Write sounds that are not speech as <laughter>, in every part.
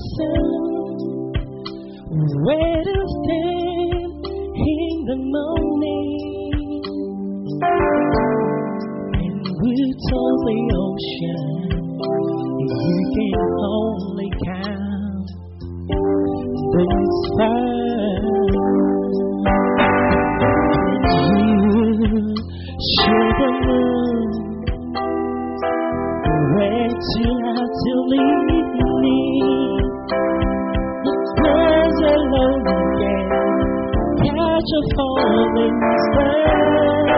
myself where to stand in the morning. And we told the ocean you can only count stars. You the where to Amen.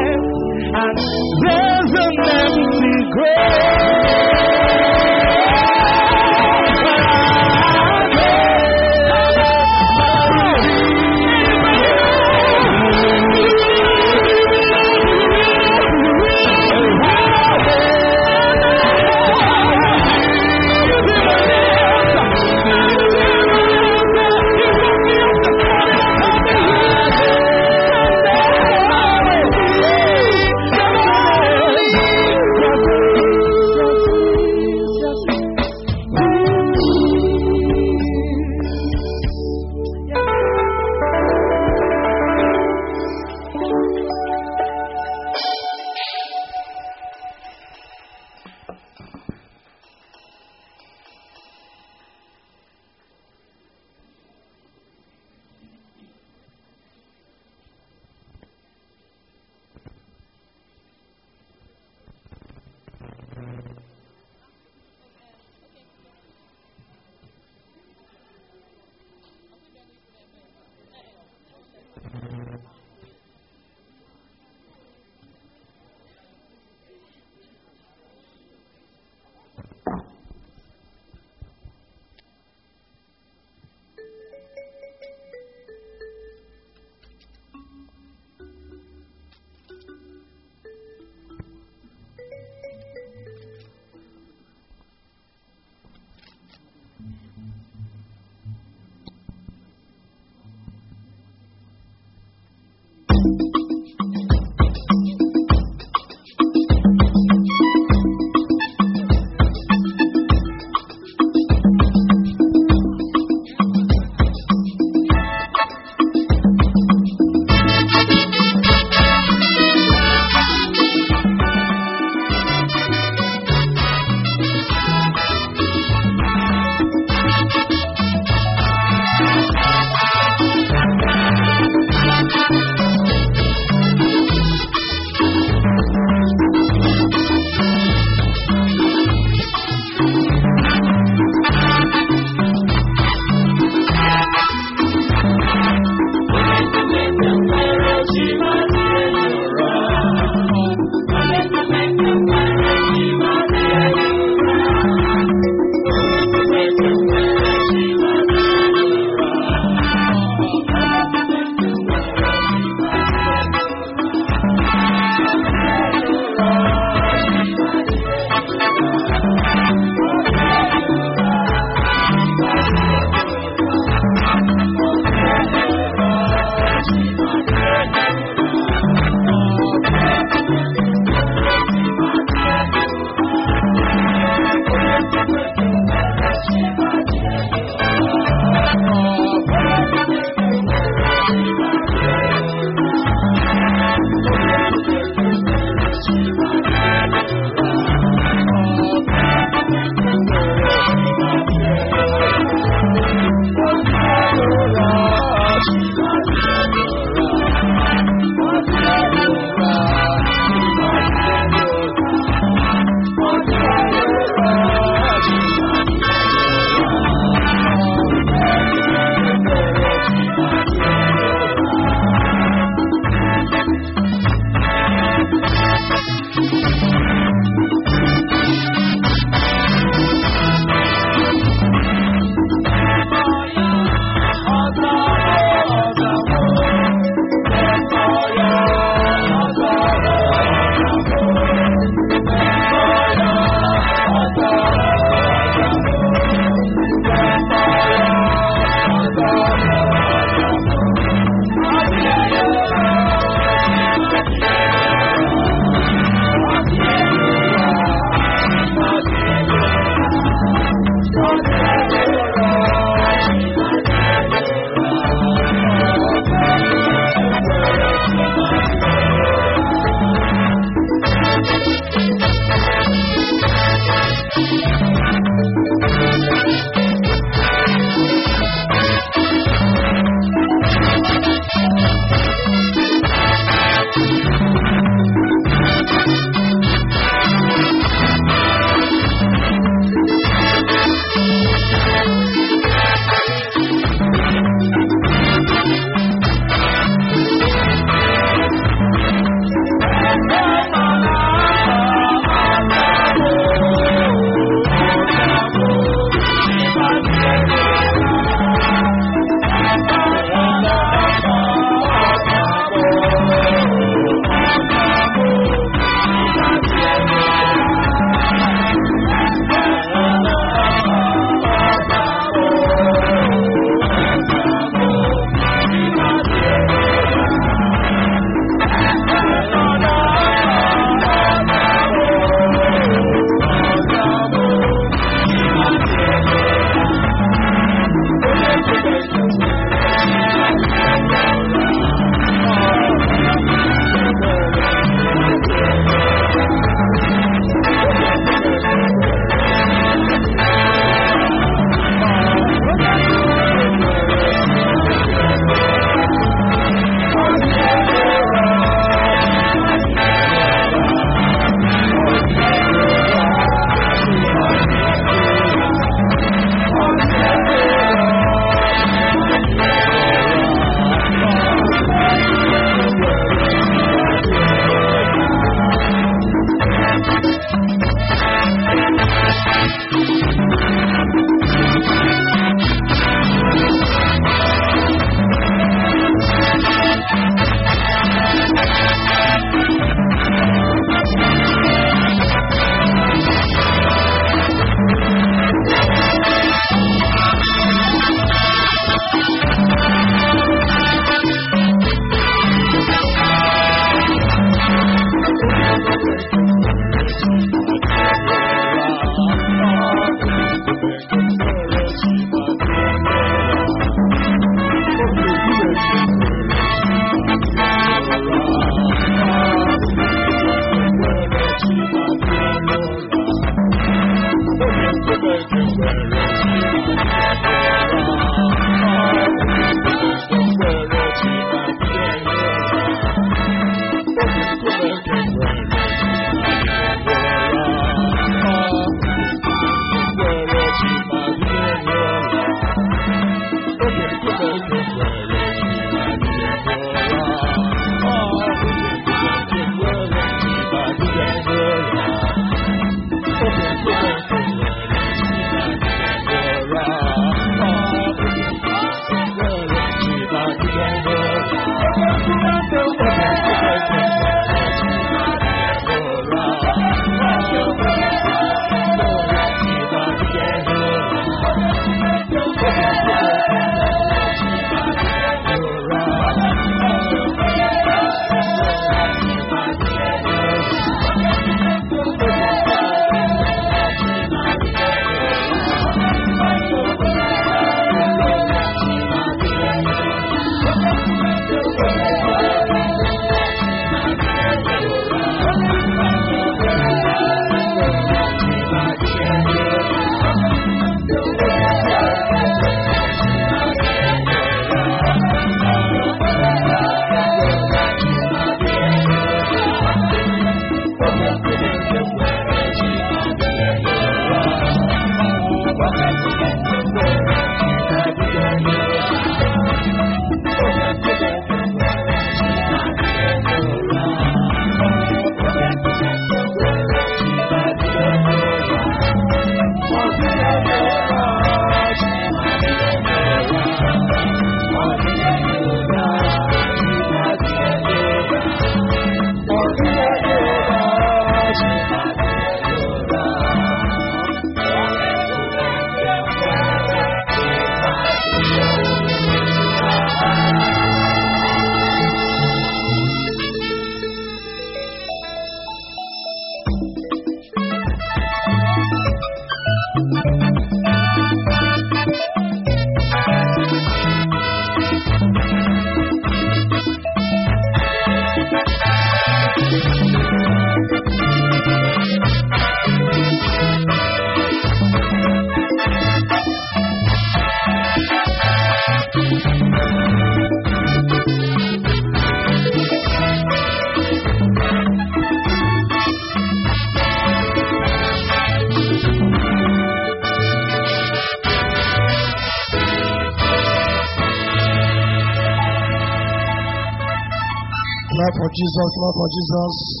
Jesus, Lord for Jesus.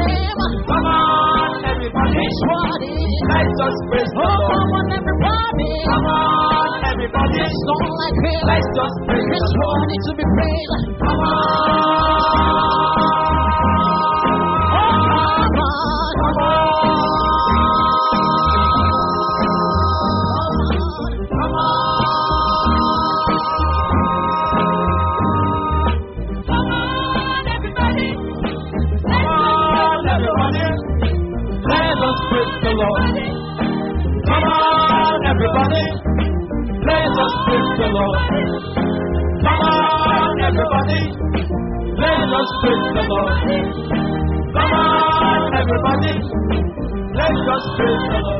name. Come on, everybody. It's one. Let's just praise the oh, Lord. Come on, everybody. Come on, everybody. It's not like. Let's just praise It's what to be praised. Come on. Come on, everybody, let's just praise the Lord.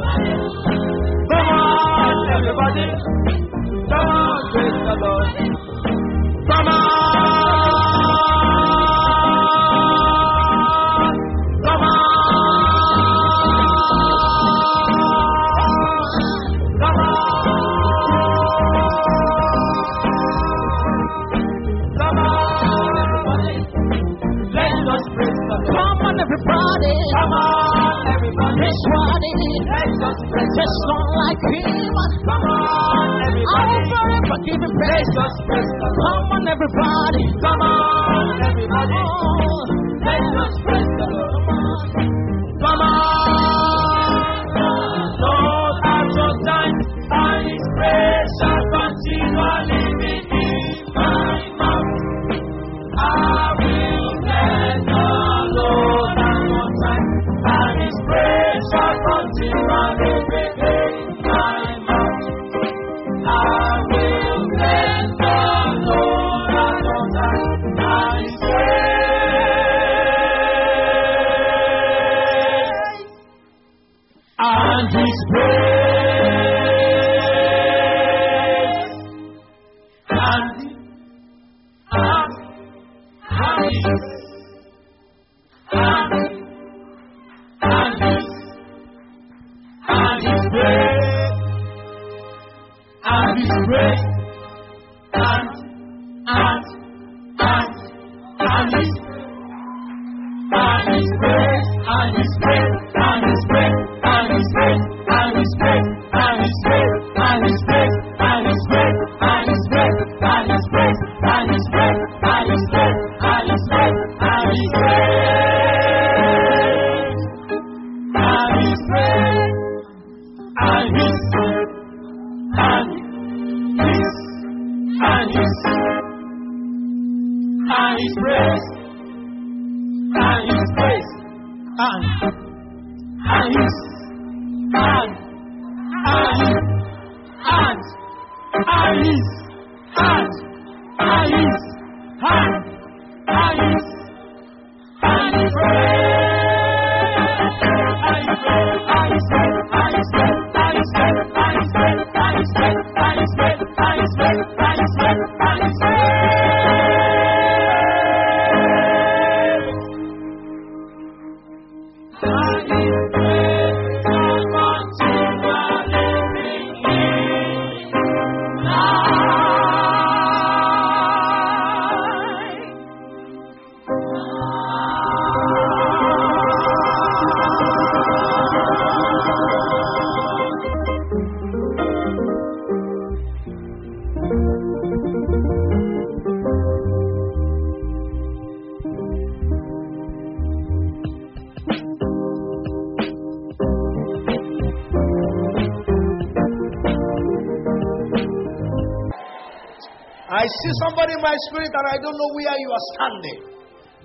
I see somebody in my spirit and I don't know where you are standing.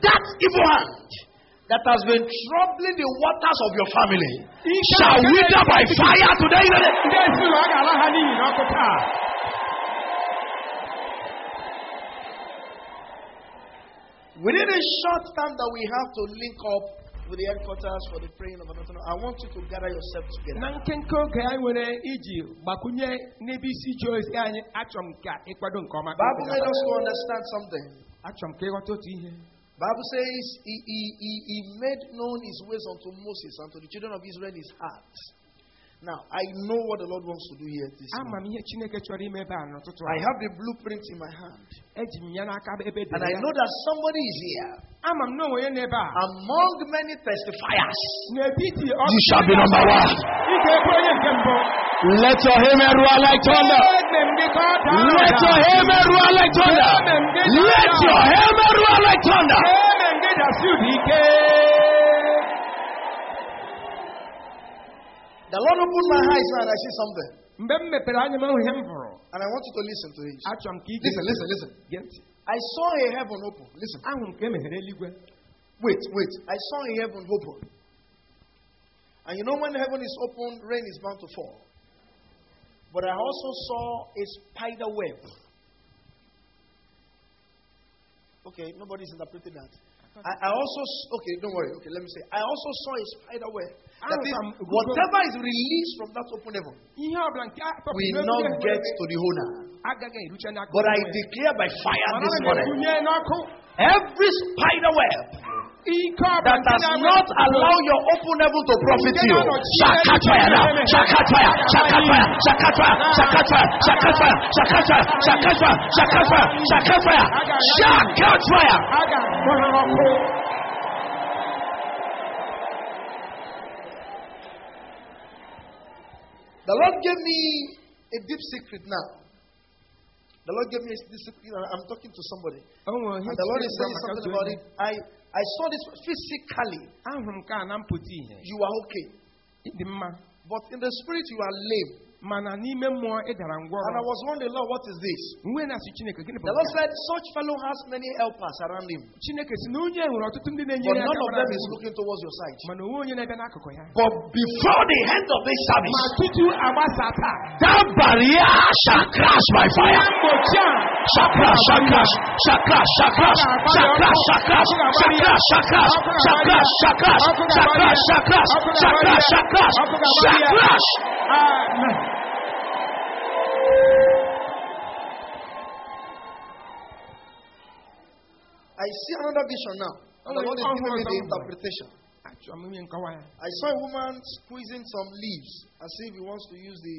That evil hand that has been troubling the waters of your family shall wither by fire today. Within a short time that we have to link up with the headquarters for the praying of another, I want you to gather yourself together. Na nkenke oge anyị nwere iji gbakwunye n'ebe isi ije ozi anyị achọrọ m ka ịkwado nke ọma. Bible made us to understand something. Achọrọ m ka ịghọta otu ihe. Bible says he, he, he, he made known his ways unto Moses and to the children of Israel his heart. Now, I know what the Lord wants to do here this morning. I have the blueprint in my hand. And I know that somebody is here. Among many testifiers, you shall be number one. Let your hammer roar like thunder. Let your hammer roar like thunder. Let your hammer roar like thunder. The Lord opened my eyes now and I see something. Mgbe m mepere anya m hụ ihe m hụrụ. And I want you to listen to it. Achọrọ m ka ị Listen, listen, listen. I saw a heaven open. Listen. Ahụrụ m ka meghere eluigwe. Wait, wait. I saw a heaven open. And you know when heaven is open, rain is bound to fall. But I also saw a spider web. Okay, nobody's interpreting that. I, I also, okay, don't worry. Okay, let me say. I also saw a spider web. Ah, that is, whatever is released from that open heaven Ihe ọbụla nke a kpọpụrụ will not get to the owner. agaghị eruche n'aka But I declare by fire this morning every spider web that does not allow your open heaven to profit you shall catch fire now. Shall catch fire. Shall catch fire. Shall catch fire. Shall catch fire. Shall catch fire. Shall catch fire. Shall catch fire. Shall catch fire. Shall catch fire. Shall catch fire. a ga-akpọ ha ọkụ. The Lord gave me a deep secret now. The Lord gave me a deep secret. I'm talking to somebody. O And the Lord is saying something about it. I, I saw this physically. Ahụrụ m ka na mpụta ihe. You are okay. But in the spirit, you are lame. Mana n'ime mmụọ ị dara And I was wondering, Lord, what is this? Mgbe na-asị Chineke gịnị bụ The Lord said, Such fellow has many helpers around him. Chineke si na onye nwere ọtụtụ ndị But none of them is looking towards your side. mana onwe onye na-abịa n'akụkụ ya. But before the end of this service, tutu agbasa taa. that barrier shall crash by fire. Mgbochi a. Shall crash, shall crash, shall crash, shall crash, shall crash, shall crash, shall crash, shall crash, shall crash, shall crash, shall crash, shall crash, shall crash, shall crash, shall crash. Ah, I see another vision now. And the Lord is giving me the interpretation. Achọrọ m inye nkọwa ya. I saw a woman squeezing some leaves as if he wants to use the,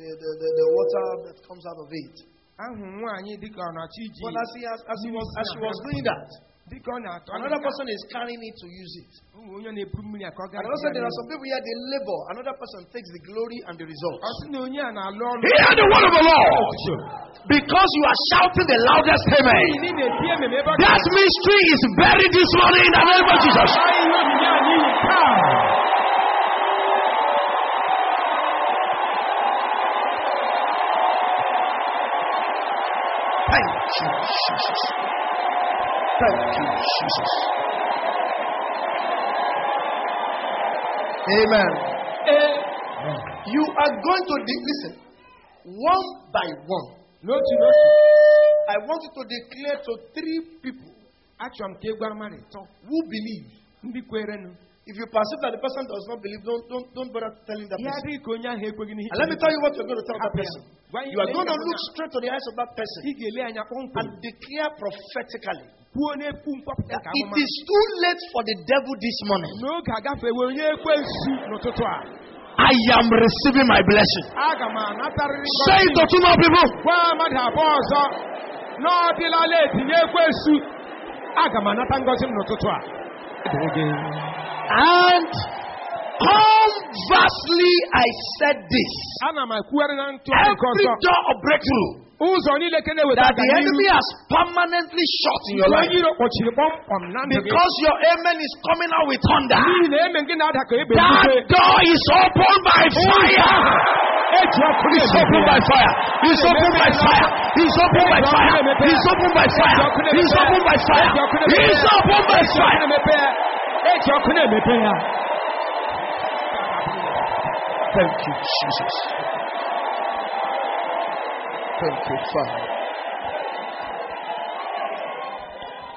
the, the, the, the water that comes out of it. Ahụrụ m nwaanyị dịka ọ na-achọ iji. But as, he has, as, he was, as she was <laughs> doing that, Dịka ọ na-atọ. Another person is carrying it to use it. Ụmụ onye na-ebu mmiri a ka ọ gaa. And also, there are some people here, they labor. Another person takes the glory and the Ọ results. sị na onye a na-alụ ọrụ. Hear the word of the Lord. Because you are shouting the loudest amen. Ndị na-eti ememe ebe ọ That mystery is buried this morning in the name of Jesus. ga-agba ihe onyinye a n'ihi taa. Thank you, Jesus. Thank you, Jesus. Amen. ee You are going to de- listen one by one. I want you to declare to three people achọrọ m ka egwu amarị tọ who believe. If you perceive that the person does not believe, don't don't don't bother telling that person. And let me tell you what you're going to tell that person. You are going to look straight to the eyes of that person and declare prophetically that it is too late for the devil this morning. I am receiving my blessing. Say it to two more people. gwa mmadụ abụọ ọzọ na ọ dịla leti nye ekwensu aga m anata ngọzi m n'ụtụtụ a And conversely, I said this. ana m ekwugharị na ntụgharị nke Every door of breakthrough ụzọ niile ke na-eweta that the enemy has permanently shut in your life onye iro kpọchiri kpọmkpọm na ndụ gị because your amen is coming out with thunder. n'ihi na eme gị na-ada ka egbe That door is opened by fire. It's opened by fire. It's opened by fire. It's opened by fire. It's opened by fire. It's opened by fire. It's opened by fire. Na-emepe ya. eji ọkụ Thank you, Jesus. Thank you, Father.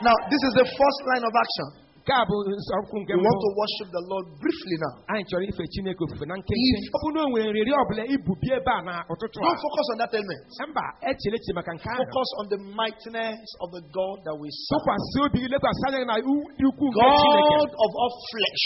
Now, this is the first line of action. Nke a bụ nzọụkwụ nke We want to worship the Lord briefly now. anyị chọrọ ife chineke ofufe na nkenke If- ọ bụ na o nwere nrịrị ọbụla ibubi ebe a na ụtụtụ a Don't focus on that element. mba echele eche maka nke ahụ Focus on the mightiness of the God that we serve. tụkwasị obi gị lekwasị anya na dị ukwuu nke chineke God of all flesh,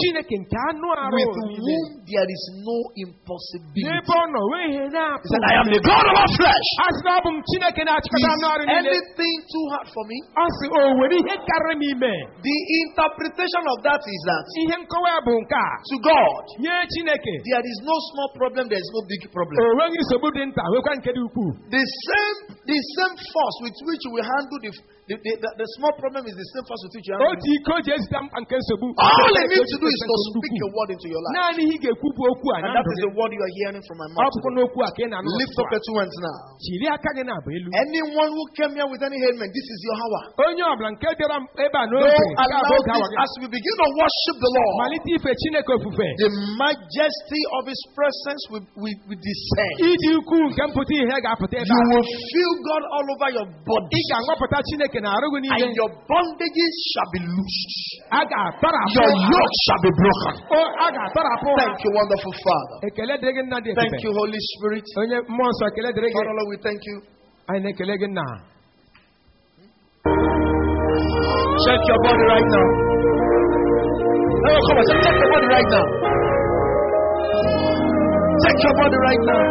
chineke nke anụ arụ with whom there is no impossibility. n'ebe ọ nọ nwee ihe He said, I am the God of all flesh. a sị na ọ bụ m chineke na-achịkọta Is anụ arụ niile anything too hard for me? ọ sị o nwere ihe karịrị m ime The interpretation of that is that ihe nkọwa ya bụ nke to God, there is no small problem, there is no big problem. o nweghị nsogbu dị nta nwekwa nke dị ukwuu. The same, the same force with which we handle the, the, the, the, the small problem is the same with which you handle otu ike o ji ezite mkpa nke nsogbu All you need to do is to speak a word into your life. naanị ihe ị ga-ekwu bụ okwu a na And that is the word you are hearing from my mouth. today. n'okwu a ka ị na-anụ Lift up your two hands now. a. chiri aka gị na-abụ elu Anyone who came here with any ailment, this is your hour. onye ọbụla nke bịara ebe a Don't n'oge nke a allow bụ oge awa this as we begin to worship the Lord. malite ife chineke ofufe The majesty of His presence will, will, will descend. ịdị ukwuu nke mpụta ihe ga-apụta ebe You will feel God all over your body. Ị ga-anwapụta chineke na arụ gị niile And your bondages shall be loosed. a Your yoke shall be broken. O- a ga-atọrapụ Thank you, wonderful Father. ekele dịrị gị nna dị Thank you, Holy Spirit. onye mmụọ nsọ ekele dịrị gị Father, Lord, we thank you. anyị na-ekele gị nna Check your body right now. No, come on, check your body right now. Check your body right now.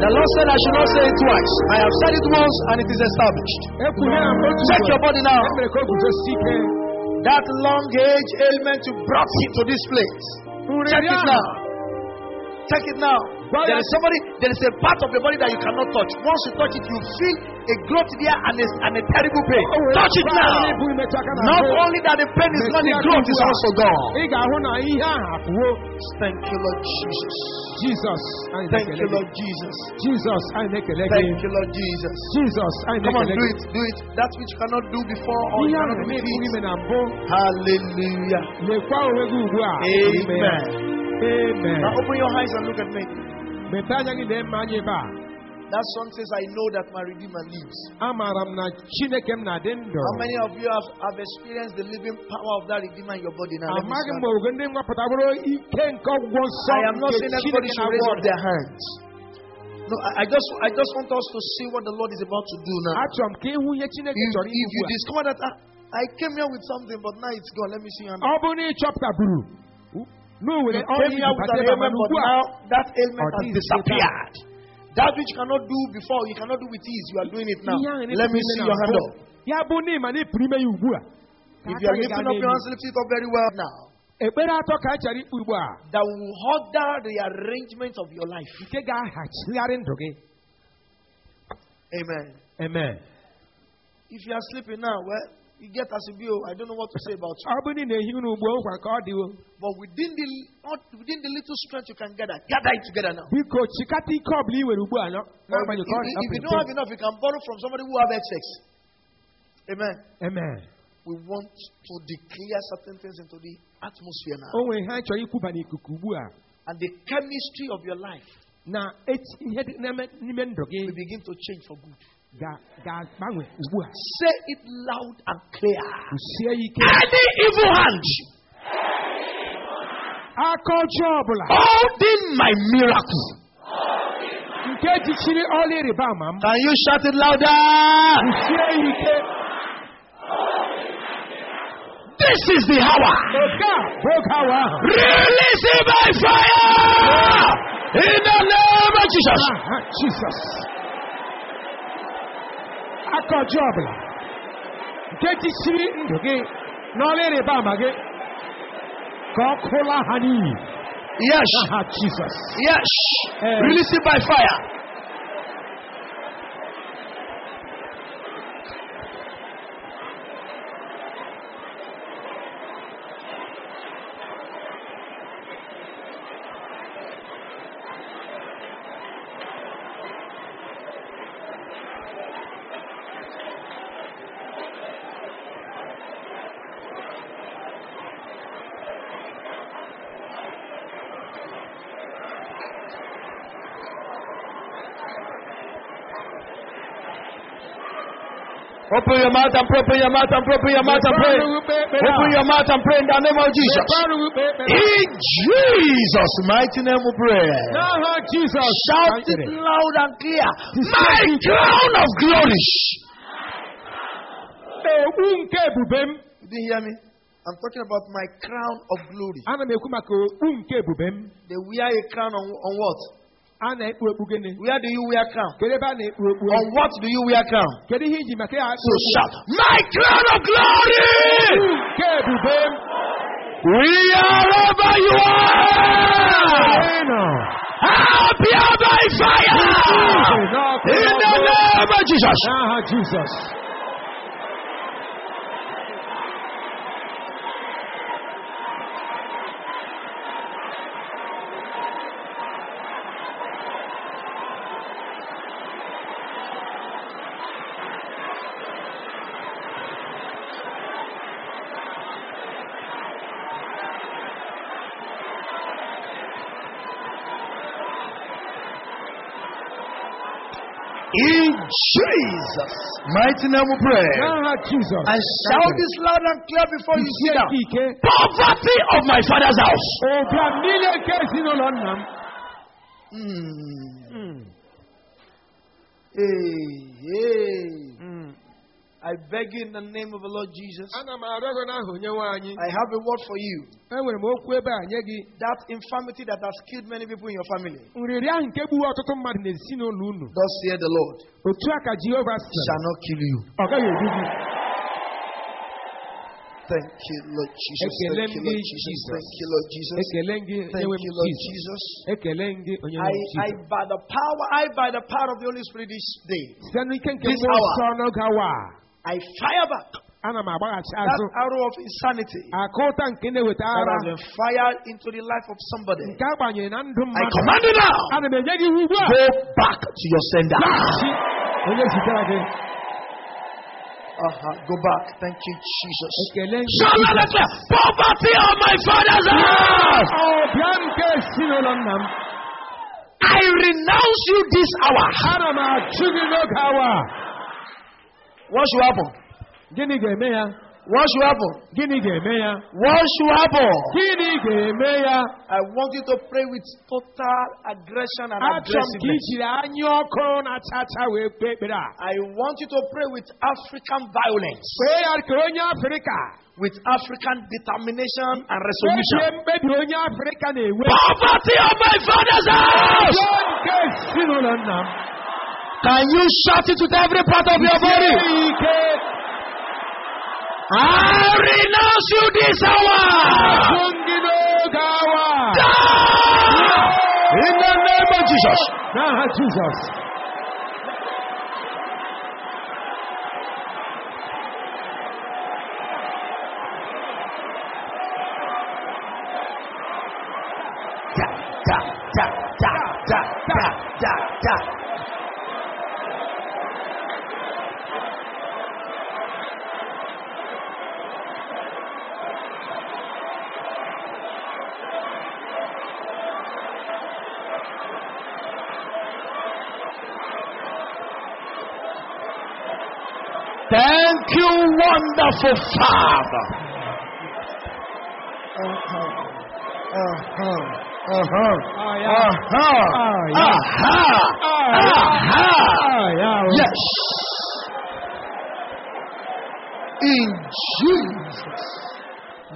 The Lord said I should not say it twice. I have said it once and it is established. ekwunyere m otu Check your body now. mere ka o guzosie ike That long age ailment you brought it to this place. Check it now. Check it now. There is somebody, there is a part of the body that you cannot touch. Once you touch it, you feel a growth there and a, and a terrible pain. Touch it now. Not only that the pain is gone, the growth is also gone. ị ga-ahụ na ihe ahụ Thank you, Lord Jesus. Thank you, Lord Jesus. jizọs anyị na-ekele gị Thank you, Lord Jesus. jizọs anyị Come on, do it, do it. That which you cannot do before or you cannot do na-efu with ime it. na mbụ Hallelujah. lekwa onwe gị ugbu a Amen. amen Now open your eyes and look at me. Mepee anya gị lee mma anya ebe a That song says, I know that my Redeemer lives. amaara m na chineke m na-adị ndụ How many of you have, have experienced the living power of that Redeemer in your body now? Let me amaghị m see mgbe oge ndị nwapụta bụrụ ike nke ọgwụgwọ nsọ I am not saying everybody should raise up their hands. No, I, I just I just want us to see what the Lord is about to do now. achọrọ m ka ịhụ ihe chineke If, if you discover that I, I came here with something, but now it's gone, let me see your hand. Ọ bụrụ na ị chọpụtaburu na o You nwere came here with an ailment, but now that ailment has disappeared. That which you cannot do before, you cannot do with ease. You are doing it now. ihe ahụ na-efu Let me see your hand up. ya bụ na ịma na ị pụrụ ime ya ugbu If you are lifting up your hands, lift it up very well now. ekpere atọ ka a chọrọ ikpe ugbu a That will order the arrangement of your life. nke ga-ahachigharị ndụ gị Amen. amen If you are sleeping now, well, you get as you be. I don't know what to say about you. ọ bụrụ na ị na-ehi ụra ugbu a nkwa ka ọ dịwo But within the within the little strength you can gather, gather it together now. biko chịkata ike ọ bụla ị nwere ugbu a nọ If, n'agbanyeghị ka ọ if- if you don't have enough, you can borrow from somebody who have excess. Amen. amen we want to declare certain things into the atmosphere now. o nwere ihe anyị chọrọ ikwuba n'ikuku ugbu a And the chemistry of your life na eti ihe dị n'ime n'ime ndụ gị will begin to change for good. Ga- ga-agbanwe ugbu a Say it loud and clear. Any evil hand aka ọjọọ ọbụla holding my miracle. nke jichiri ọla ịrịba ama m Can you shout it louder? This is the hour. oge a bụ oge awa ahụ Release it by fire. In the name of Jesus. Uh-huh, aha jizọs aka ọjọọ ọbụla nke jichiri ndụ gị n'ọla ịrịba ama gị ka ọ kụla ha n'iyi Yes. Yes. Eh. Release it by fire. Open your mouth and pray. Open your mouth and pray. Open your mouth and pray. Open your mouth and pray in the name of Jesus. In Jesus' mighty name we pray. n'aha Shout it loud and clear. My crown of glory. okpu nke ebube m You didn't hear me? I'm talking about my crown of glory. ana m ekwu maka okpu nke ebube m They wear a crown on, on what? A na-ekpu okpu gịnị Where do you wear crown? kedu ebe a na-ekpu okpu On what do you wear crown? kedu ihe iji maka ya akpụ So shout, My crown of glory! nke ebube m Wherever you are! Ị nọ. Appear by fire! N'ọkụ In the ọkụ. name of Jesus. n'aha jizọs In Jesus' mighty name we pray. n'aha And shout this loud and clear before you Kwusie sit down. ike ike Poverty of my father's house. ụbịa niile nke ezinụlọ nna m Mm. Mm, Hey, hey. I beg you in the name of the Lord Jesus. ana m arịọ gị n'aha onyenwe anyị I have a word for you. enwere m okwu ebe a nye gị That infirmity that has killed many people in your family. nrịrị ahụ nke gbuwe ọtụtụ mmadụ n'ezinụlọ unu Thus saith the Lord. otu a ka jehova sị Shall not kill you. ọ gaghị egbu gị Thank you, Lord Jesus. Thank you, Lord Jesus. Thank you, Lord Jesus. ekele m gị Thank you, Lord Jesus. ekele m gị onyenwe I, I, by the power, I, by the power of the Holy Spirit this day, site n'ike nke This hour. Nsọ n'oge awa a I fire back ana m agbaghachi that arrow of insanity aka ụta nke na-eweta that has been fired into the life of somebody. nke a gbanyere na ndụ I command you now. ana m enye gị iwu ugbu a Go back to your sender. Laghachi onye zitere gị Uh-huh. Go back. Thank you, Jesus. ekele m gị Shout loud and clear. Poverty of my father's house. ọbịa nke ezinụlọ nna m I renounce you this hour. ana m achụ gị n'oge awa a. What should happen? gịnị ga-eme ya What should happen? gịnị ga-eme ya What should happen? gịnị ga-eme ya I want you to pray with total aggression and achọrọ m ka aggressiveness. ijiri anya ọkụ na-acha acha wee kpee ekpere a I want you to pray with African violence, kpee ya ka onye afrịka with African determination and kpebie resolution. mkpebi onye afrịka na-enwe Poverty of my father's house. Can you shout it with every part of your body? I renounce you this hour. achụ gị n'oge awa a. Die! In the name of Jesus. n'aha wonderful Father. Uh-huh. Uh-huh. Uh-huh. Uh-huh. Yeah. Aha! Yeah. Aha! Yeah. Yes. In Jesus'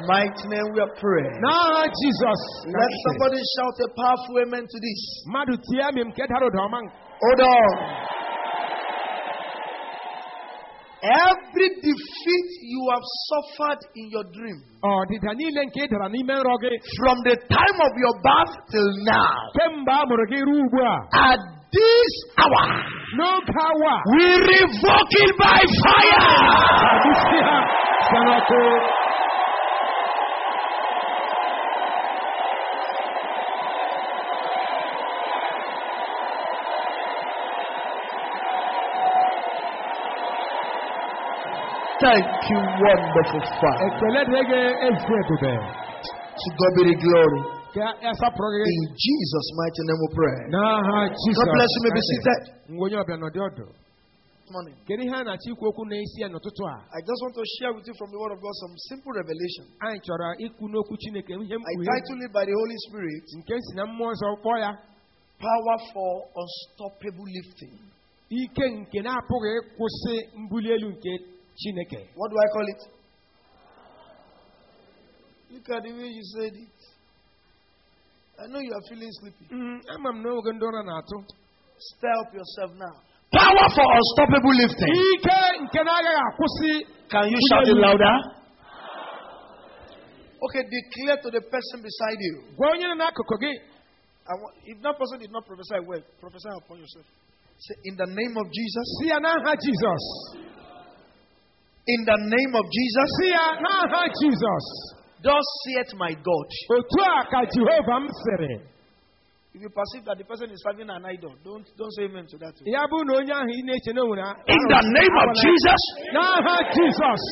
mighty name we are praying. N'aha Jizọs. Let somebody shout a powerful amen to this. Mmadụ tie m nke dara ụda ọma. Hold on. Every defeat you have suffered in your dream, oh, Ọdịda niile nke ị dara n'ime nrọ gị from the time of your birth till now, kemgbe a mụrụ gị ruo ugbu a at this hour, n'oge awa a, We revoke it by fire. isi ha site n'ọkụ. Thank you, wonderful Father. Ekele dịrị gị ezi ebube. To God be the glory. Ka ya sapụrụ gị In Jesus' mighty name we pray. n'aha Jizọs. God bless you. May be seated. Ngwa onye ọbịa nọdị ọdụ. Morning. Kedu ihe a na-achọ ikwu okwu n'isi ya n'ụtụtụ a? I just want to share with you from the Word of God some simple revelation. Anyị chọrọ ikwu n'okwu Chineke ihe I mkpughe title it by the Holy Spirit nke si na mmụọ nsọ kpọọ ya Power for Unstoppable Lifting. Ike nke na-apụghị ịkwụsị mbuli elu nke Chineke. What do I call it? Look at the way you said it. I know you are feeling sleepy. Mm, ama m na oge ndị ụra. Stir up yourself now. Power for unstoppable lifting. Ike nke na-agaghị akwụsị Can you shout it louder? <laughs> Okay, declare to the person beside you. gwa onye nọ n'akụkụ gị I want, if that person did not prophesy well, prophesy upon yourself. Say, in the name of Jesus, si ya n'aha Jizọs. In the name of Jesus, si ya n'aha thus saith my God. Otu a ka Jehova m sịrị. If you perceive that the person is serving an idol, don't, don't say amen to that. too. Ya bụ na onye ahụ ị na-eche na o nwere In the name of Jesus, N'aha Jizọs.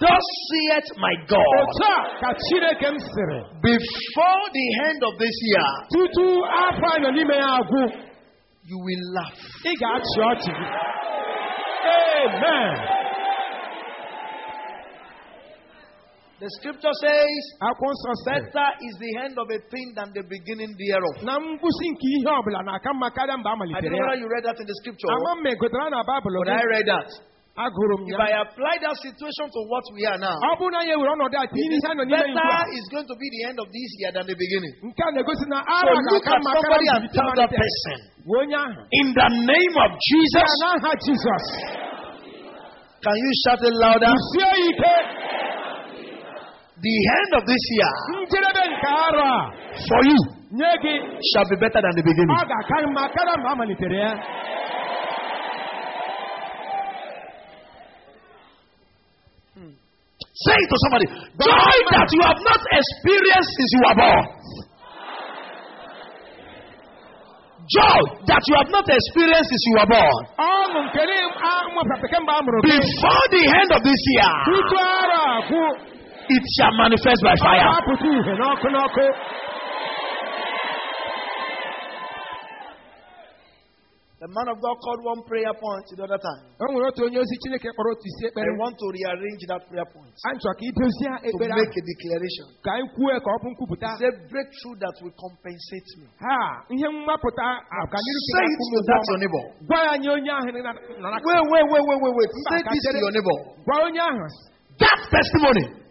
thus saith my God. Otu a ka Chineke m sịrị. Before the end of this year, Tutu afọ a nọ n'ime ya agwụ, you will laugh. ị ga-achị ọchị gị. Amen. The scripture says, Akwụkwọ nsọ sịrị Better is the end of a thing than the beginning thereof. na ngwụsị nke ihe ọbụla na-aka mma karịa mgbe a I don't ya. you read that in the scripture, Ama m ma egotara na Baịbụl but. I read that. If. I apply that situation to what we are now, Ọ bụrụ na anyị ewere ọnọdụ a tinye ihe a nọ n'ime ya ugbu a, better is going to be the end of this year than the beginning. nke a na-egosi na So look at somebody and tell that person, Gwa onye ahụ. In the name of Jesus, Ya n'aha Jizọs. can you shout it louder? The end of this year Njedebe nke arọ a for you, shall be better than the beginning. ọ ga-aka mma karịa mgbe a malitere ya. say to somebody. Joy that you have not experienced since you were born. Joy that you have not experienced since you were born. Ọṅụ nke na-amụpụta kemgbe a mụrụ gị. Before the end of this year, Tutu arọ a gwụ, it shall manifest by ọ fire. ga-apụta ihe n'ọkụ n'ọkụ. The man of God called one prayer point the other time. O nwere otu onye ozi Chineke kpọrọ otu isi I ekpere. want to rearrange that prayer point Anyị chọrọ ka idozie to ekpere make ahụ a declaration. ka anyị kwue ka ọ bụ nkwupụta. Say breakthrough that will compensate me. Ha ihe mmapụta ọganiru si Say na it akwụ m to ụgwọ that ọma. your neighbor. Gwa ya nye onye ahụ nọ na Wait, wait, wait, wait, wait, wait. Say Mba, this to kachere. your neighbor. Gwa onye ahụ. That testimony Ọgbụgba ama ahụ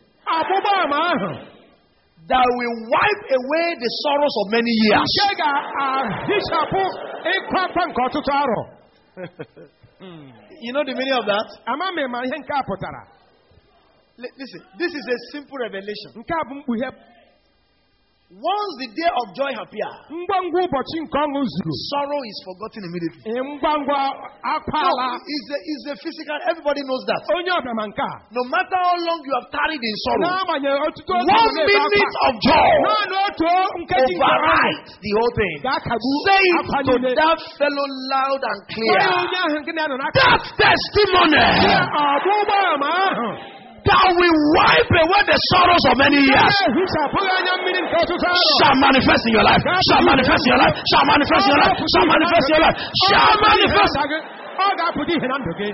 That will wipe away the sorrows of many years. nke ga-ahichapụ uh, ịkwa akwa nke ọtụtụ arọ. You know the meaning of that? Ama m ma ihe nke a pụtara. Li- Listen, this is a simple revelation. Nke a bụ mkpughe. Once the day of joy appear, Ngwa ngwa ụbọchị nke ọṅụ zuru. sorrow is forgotten immediately. Ee, Ngwa ngwa akwa No, ala. it's a, it's a physical, everybody knows that. Onye ọbịa ma nke a. No matter how long you have tarried in sorrow, N'agbanyeghị ọtụtụ oge one ọ na-ebe minute akwa. of joy Naanị otu nkeji nke ọṅụ override the whole thing. ga-akagbu say it akwa to niile. that fellow loud and Gwa ya clear. onye ahụ nke na-anọ n'aka. That testimony Ọgbụgba ama ahụ. That will wipe away the sorrows of many years Na-ehichapụghị anya mmiri nke ọtụtụ arọ. shall manifest in your life. Shall manifest in your life. Shall manifest in your life. Shall manifest in your life. Shall manifest. Ọ ga-apụta ihe na ndụ gị.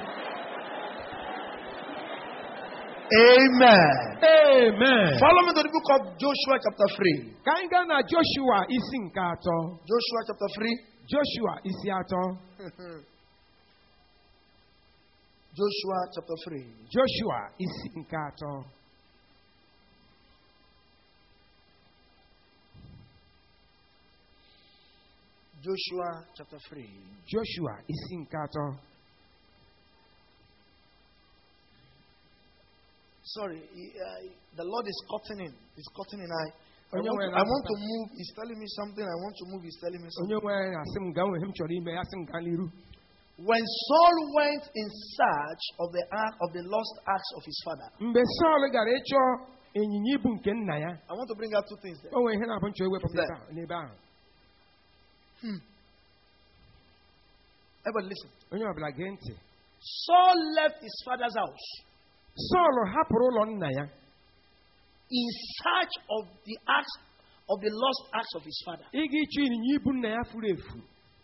Amen. Amen. Follow me to the book of Joshua, chapter 3. Ka na Joshua isi nke atọ. Joshua, chapter 3. Joshua isi atọ. <laughs> Joshua, chapter 3. Joshua isi nke atọ. Joshua, chapter 3. Joshua isi nke atọ. Sorry, he- uh, the Lord is cutting in. He's cutting in. I, I, want, to, I want to move. He's telling me something. I want to move. He's telling me something. Onye nwe anyị na-asị m gaa nwere ihe m chọrọ ime ya sị m gaa n'iru. When Saul went in search of the ark of the lost axe of his father, Mgbe Sọl gara ịchọ ịnyịnya ibu nke nna ya, I want to bring out two things there. o nwere ihe na-abụ nchọ ewepụta There. taa n'ebe ahụ. Hmm. Everybody listen. Onye ọbụla gee ntị. Saul left his father's house Sọl hapụrụ ụlọ nna ya in search of the axe of the lost axe of his father. ịga ịchọ ịnyịnya ibu nna ya furu efu.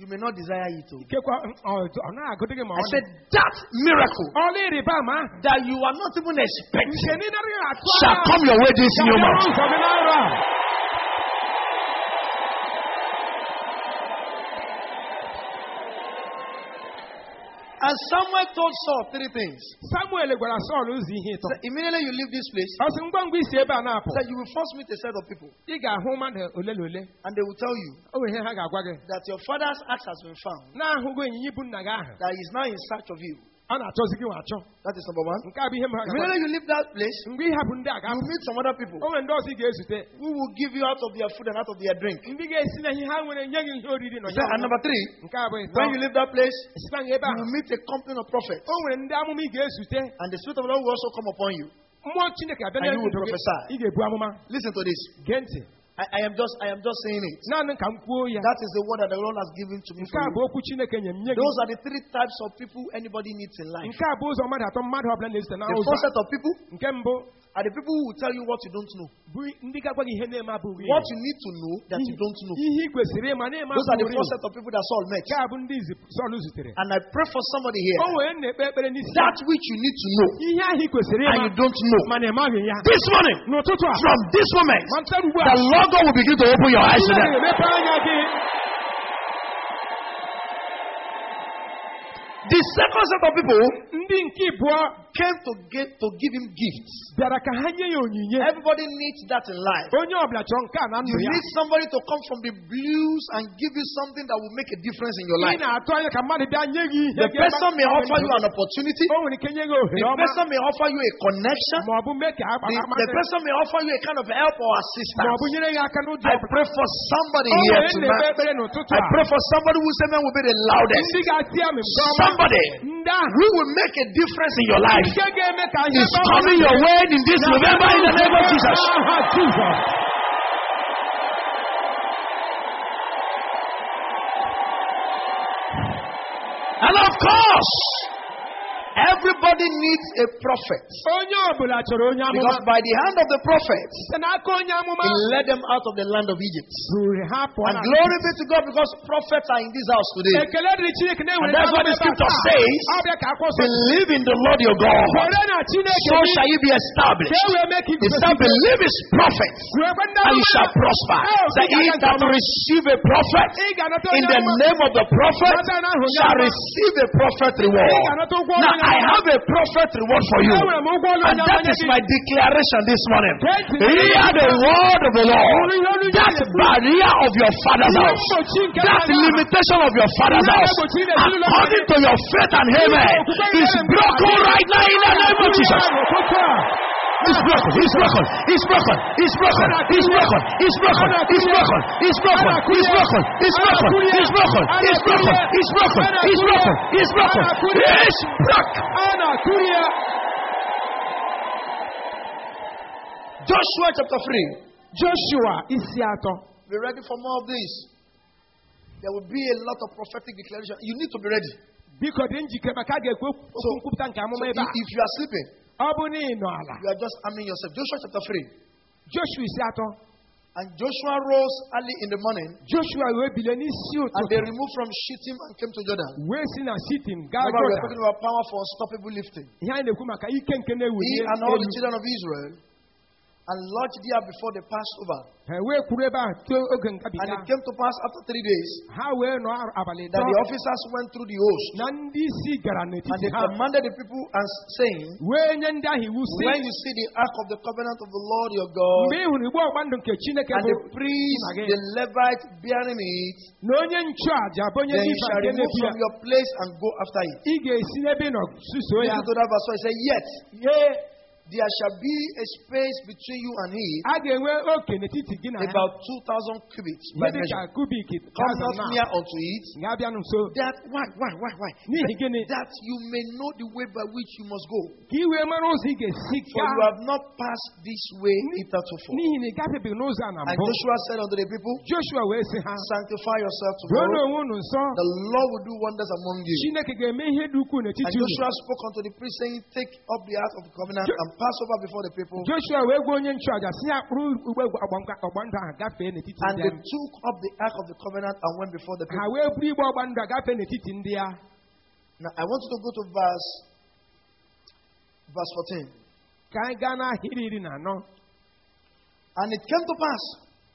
You may not desire it. Oh. Too. I said that miracle that you are not even expecting shall come your way this new month. And Samuel told Saul three things. Samuel gwara Sọl ụzọ ihe ịtọ. Immediately you leave this place, Ọ sị ngwa ngwa isi ebe a na-apụ. that you will first meet a set of people, Ị ga-ahụ mmadụ ole na ole. and they will tell you O nwere ihe ha ga-agwa gị. that your father's axe has been found, Na-ahụgo ịnyịnya ibu nna gị ahụ. that he is now in search of you. That is number one. Whenever you leave that place, you meet some other people who will give you out of their food and out of their drink. And number three, when you leave that place, you meet a company of prophets. And the Spirit of the Lord will also come upon you. And you will prophesy. Listen to this. I, I, am just I am just saying it. That is the word that the Lord has given to me. Those are the three types of people anybody needs in life. The first set of people are the people who will tell you what you don't know. What you need to know that you don't know. Those are the four set of people that Saul met. And I pray for somebody here that which you need to know and you don't know. This morning, from this moment, the Lord God will begin to open your eyes to them. The second set of people came to, get, to give him gifts. Everybody needs that in life. You need somebody to come from the blues and give you something that will make a difference in your life. The person may offer you an opportunity. The person may offer you a connection. The, the person may offer you a kind of help or assistance. I pray for somebody here tonight. I pray for somebody whose amen will be the loudest. Somebody ga-ati amị nke ọma. Somebody who will make a difference in your life nke ga-eme ka ihe is coming your way in this November in the name of Jesus. And of course, Everybody needs a prophet. Because by the hand of the prophet he led them out of the land of Egypt. And glory be to God because prophets are in this house today. And that's what the scripture says. Believe in the Lord your God, so shall you be established. If thou believe his prophets, and you shall prosper. So he that receive a prophet in the name of the prophet shall receive a prophet reward. Now, I have a prophet reward for you. Enwere m ụgwọ ọrụ And that is my declaration this morning. Hear the word of the Lord. Olu ihe olu ya That barrier of your father's house. That limitation of your father's house. mgbochi na-ezinụlọ gị. According to your faith and amen. Is broken right now in the name of Jesus. It's broken. It's broken. It's broken. It's broken. It's broken. It's broken. It's broken. It's broken. It's broken. It's broken. It's broken. It's broken. It's broken. It's broken. It's broken. It's broken. A na-akụri ya. Joshua chapter 3. Joshua isi atọ. Be ready for more of this. There will be a lot of prophetic declaration. You need to be ready. biko dị njikere maka a ga-ekwu okwu So- So amụma if, ebe a if you are sleeping, ọ bụ na ị nọ ala you are just arming yourself. Joshua chapter 3. joshua isi atọ And Joshua rose early in the morning joshua wee bilie n'isi and they removed from Shittim and came to Jordan. wee si na sitim gaa Remember, we are talking about power for unstoppable lifting. ihe anyị na-ekwu maka ike nke na-ewuli He and all the children of Israel and lodged there before they passed over. ha wee kwuru ebe ahụ tuo oge And it came to pass after three days ha wee nọ that the officers went through the host. Na ndị isi gara and they commanded the people and saying, wee nye ndị ahụ iwu si When you see the ark of the covenant of the Lord your God mgbe ị hụrụ igbe ọgba ndụ nke chineke and the priest, the Levite bearing it, na onye nchụaja bụ onye then you shall remove from your place and go after it. ị ga-esi n'ebe ị nọ suso ya Listen to that verse. He said, Yet there shall be a space between you and him a ga-enwe oke n'etiti gị na ya about 2,000 cubits ihe by dị measure. kubik Come thousand not near unto it. nso That why why why why? n'ihi gịnị That you may know the way by which you must go. ka ị wee mara ụzọ ị ga-esi For you have not passed this way heretofore. n'ihi na ị gafebeghị n'ụzọ a na And Joshua said unto the people, joshua wee sị ha Sanctify yourself ruo tomorrow. n'onwe unu nsọ The Lord will do wonders among you. chineke ga-eme ihe dị ukwuu And n'etiti unu Joshua spoke unto the priest, saying, Take up the ark of the covenant and pass over before the people. joshua wee gwa onye nchụaja si ya kpụrụ ugbe ọgba ndụ ahụ gafee n'etiti And they took up the ark of the covenant and went before the ha people. wee buru igbe ọgba ndụ a gafee n'etiti ndị ya Now I want you to go to verse verse 14. ka anyị gaa n'ahịrị iri na anọ And it came to pass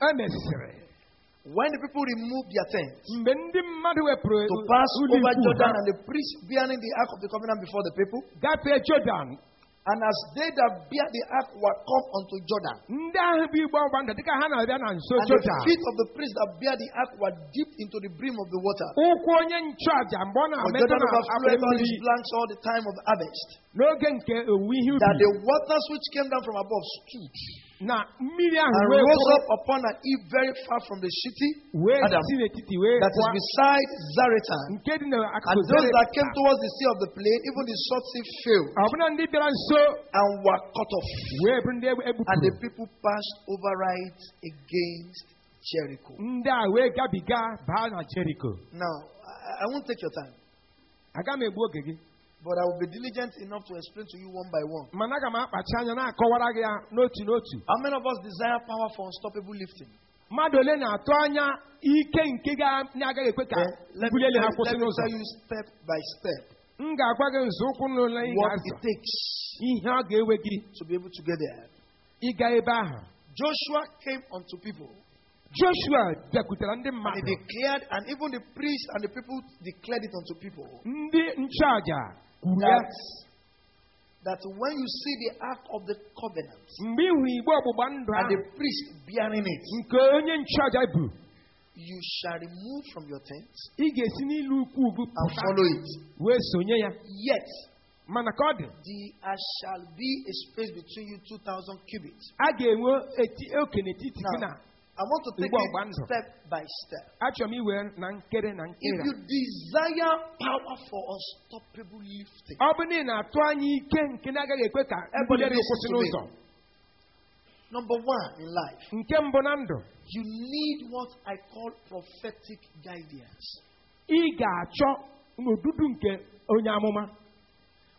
e mesịrị when the people removed their tents mgbe ndị mmadụ wepụrụ to pass over Jordan and the priest bearing the ark of the covenant before the people. And as they that bear the ark were come unto Jordan, ndị ahụ bụ igbe ọgba ndụ dịka ha na-abịa na nso and the feet of the priest that bear the ark were dipped into the brim of the water. ụkwụ onye nchụaja mgbe ọ For Jordan overflowed all his blanks all the time of the harvest. n'oge nke owuwe That the waters which came down from above stood na mmiri ahụ and rose up upon an eve very far from the city wee Adam, si n'etiti wee that is beside Zaretan. And those that came towards the sea of the plain, even the short sea failed ọbụna ndị bịara nso and were cut off. wee bụrụ ndị And the people passed over right against Jericho. ndị a wee gabiga baa na Jeriko Now, I, I won't take your time, aga m egbu oge gị but I will be diligent enough to explain to you one by one. mana aga m akpachi anya na-akọwara gị ya n'otu n'otu. How many of us desire power for unstoppable lifting? mmadụ ole na-atụ anya ike nke na-agaghị ekwe ka Eh, let, let ha me- kwụsị n'ụzọ. tell you step by step. M ga-agwa gị nzọụkwụ n'ụlọ what it takes ihe ọ ga-ewe gị to be able to get there. ebe ahụ. Joshua came unto people. Joshua bịakwutere ndị declared, and even the priests and the people declared it unto people. Ndị ya that, that when you see the ark of the covenant mgbe ị hụrụ igbe ọgbụgba ndụ and ahụ the priest bearing it, nke onye nchụaja bụ you shall remove from your tent ị ga-esi n'ilu ukwu ugwu and pụta follow it. wee sonye ya Yet mana ka ọ dị there shall be a space between you 2,000 cubits. a ga-enwe eti- oke n'etiti gị na Now, I want to take it step by step. achọrọ m iwe na nkere If you desire power for unstoppable lifting, ọ bụ na ị na-atụ anya ike nke na-agaghị ekwe ka mbuli elu listen to me. number one in life, you need what I call prophetic guidance. ị ga-achọ n'odudu nke onye amụma.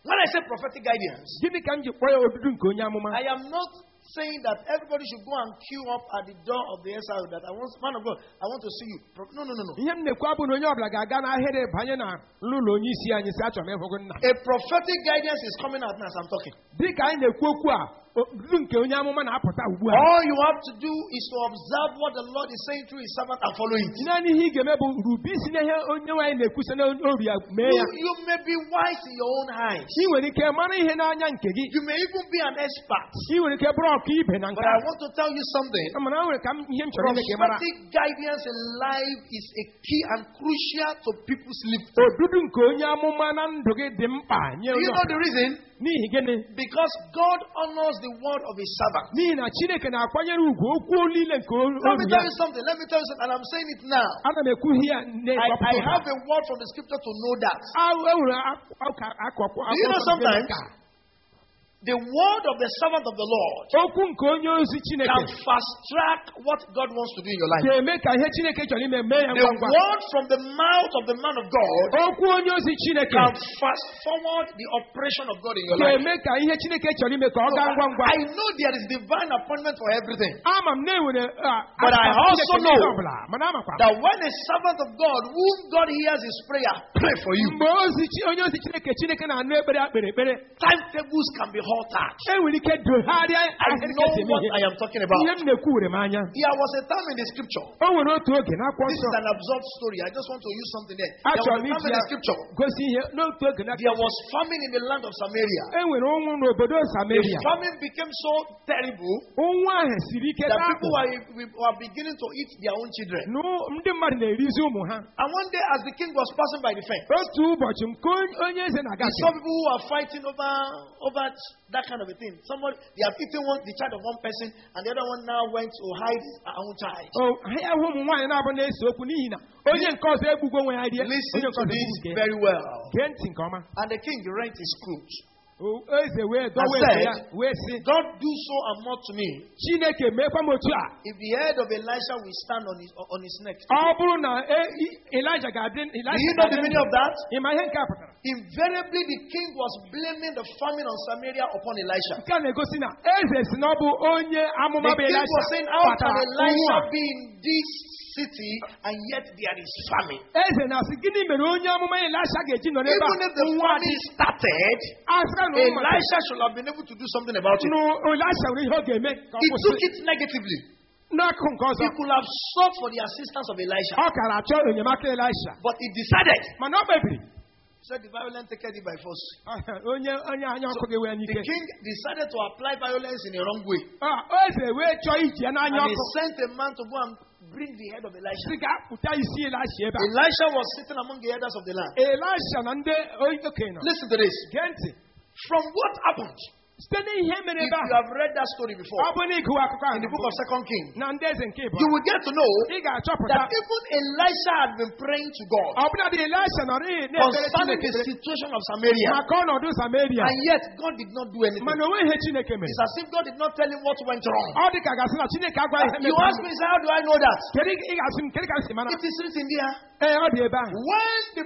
When I say prophetic guidance, gịnị ka m ji kpọọ ya odudu nke onye amụma? I am not saying that everybody should go and queue up at the door of the SRO that I want, man of God, I want to see you. No, no, no, no. ihe m na-ekwu abụ na onye ọbụla ga-aga n'ahịrị banye na n'ụlọ onye isi anyị si achọrọ m ịhụ gị nna A prophetic guidance is coming out now as I'm talking. Dị ka anyị na-ekwu okwu a odudu nke onye amụma na-apụta ugbu a All you have to do is to observe what the Lord is saying through his servant and follow it. naanị ihe ị ga-eme bụ rubi isi n'ihe onye nwaanyị na-ekwusa n'oru ya mee You, you may be wise in your own eyes. ị nwere ike mara ihe n'anya You may even be an expert. ị nwere ike bụrụ ọka ibe na nke But I want to tell you something. mana o nwere ka m ihe m chọrọ ime ka ị mara Prophetic guidance in life is a key and crucial to people's life. odudu nke onye amụma na ndụ gị dị mkpa nye Do you know the reason? Because God honors the word of his servant. n'ihi na chineke na-akwanyere ugwu okwu niile nke olu Let me tell you something. Let me tell you something. And I'm saying it now. ana m ekwu ihe ya I, I have a word from the scripture to know that. Do you know sometimes The word of the servant of the Lord okwu nke onye ozi chineke can fast track what God wants to do in your life. ga-eme ka ihe chineke chọrọ ime mee ya The word from the mouth of the man of God okwu onye ozi chineke can fast forward the operation of God in your life. ga-eme ka ihe chineke chọrọ ime ka ọ gaa ngwa ngwa I know there is divine appointment for everything. ama m na enwere But I also know n'ihe ọbụla mana amakwa m That when a servant of God, whom God hears his prayer, pray for you. mgbe ozi chi- onye ozi chineke chineke na-anụ ekpere akpere ekpere Timetables can be altered. nwere ike dogharịa I know what I am talking about. ihe m na-ekwu were m anya There was a time in the scripture. o nwere otu oge n'akwụkwọ This is an absurd story. I just want to use something there. There achọrọ was a time in the scripture. gosi ihe n'otu oge na There was famine in the land of Samaria. nwere ụnwụ n'obodo The famine became so terrible ụnwụ ahụ siri ike that people were, were beginning to eat their own children. ndị mmadụ na-erizi ụmụ ha And one day, as the king was passing by the fence, otu ụbọchị nke onye- onye eze he saw people who are fighting over over that kind of a thing. Somebody they have eaten one the child of one person, and the other one now went to hide his own child. O, ha ya hụ ụmụ nwaanyị na-abụ na-ese okwu n'ihi na onye nke ọzọ egbugo onwe ya rie Listen to oh, this nke ya. very well. gee ntị nke ọma And the king rent his coat. O, eze wee dọwa I said, ya wee sị God do so and more to me chineke meekwa m otu a if the head of Elisha will stand on his on his neck. ọ bụrụ na e- i- Elijah ga-adị Do you know the meaning of that? Ị ma ihe nke a pụtara Invariably, the king was blaming the famine on Samaria upon Elisha. nke a na-egosi na eze si na ọ bụ onye The amụma bụ king was saying, How can kpatara ụnwụ Elisha a be in this city and yet there is famine? eze na-asị gịnị mere onye amụma Elisha ga-eji nọ n'ebe Even if the a nwa dị famine started, asịra na ụmụ Elisha should have been able to do something about it. nụ Elisha nwere ihe ọ ga-eme ka ọ He took kwụsị it negatively. n'akụkụ nke ọzọ He could have sought for the assistance of Elisha, ọ kara achọ enyemaka Elisha but he decided. Said, The violent take it by force. <laughs> onye onye anya ọkụ ga-ewe ya The king decided to apply violence in a wrong way. Ah, eze wee chọọ iji ya n'anya And he sent a man to go and bring the head of Elisha. sị ga apụta isi Elisha ebe a Elisha was sitting among the elders of the land. Elisha na ndị onye okenye nọ Listen to this. From what happened, site n'ihe mere if you have read that story before ọ bụ na ịgụwa akụkọ in the book of Second Kings, na ndị eze you will get to know that even Elisha had been praying to God ọbụna dị Elisha nọrọ na-ekpere concerning the situation of Samaria. maka ọnọdụ Samaria And yet, God did not do anything. mana o nweghị ihe Chineke mere It's as if God did not tell him what went wrong. ọ dị ka gasị na Chineke agwaghị You ask me, how do I know that? kedu ị ga-asị m kedu ka m si mara It is written there. ee ọ dị ebe ahụ When the,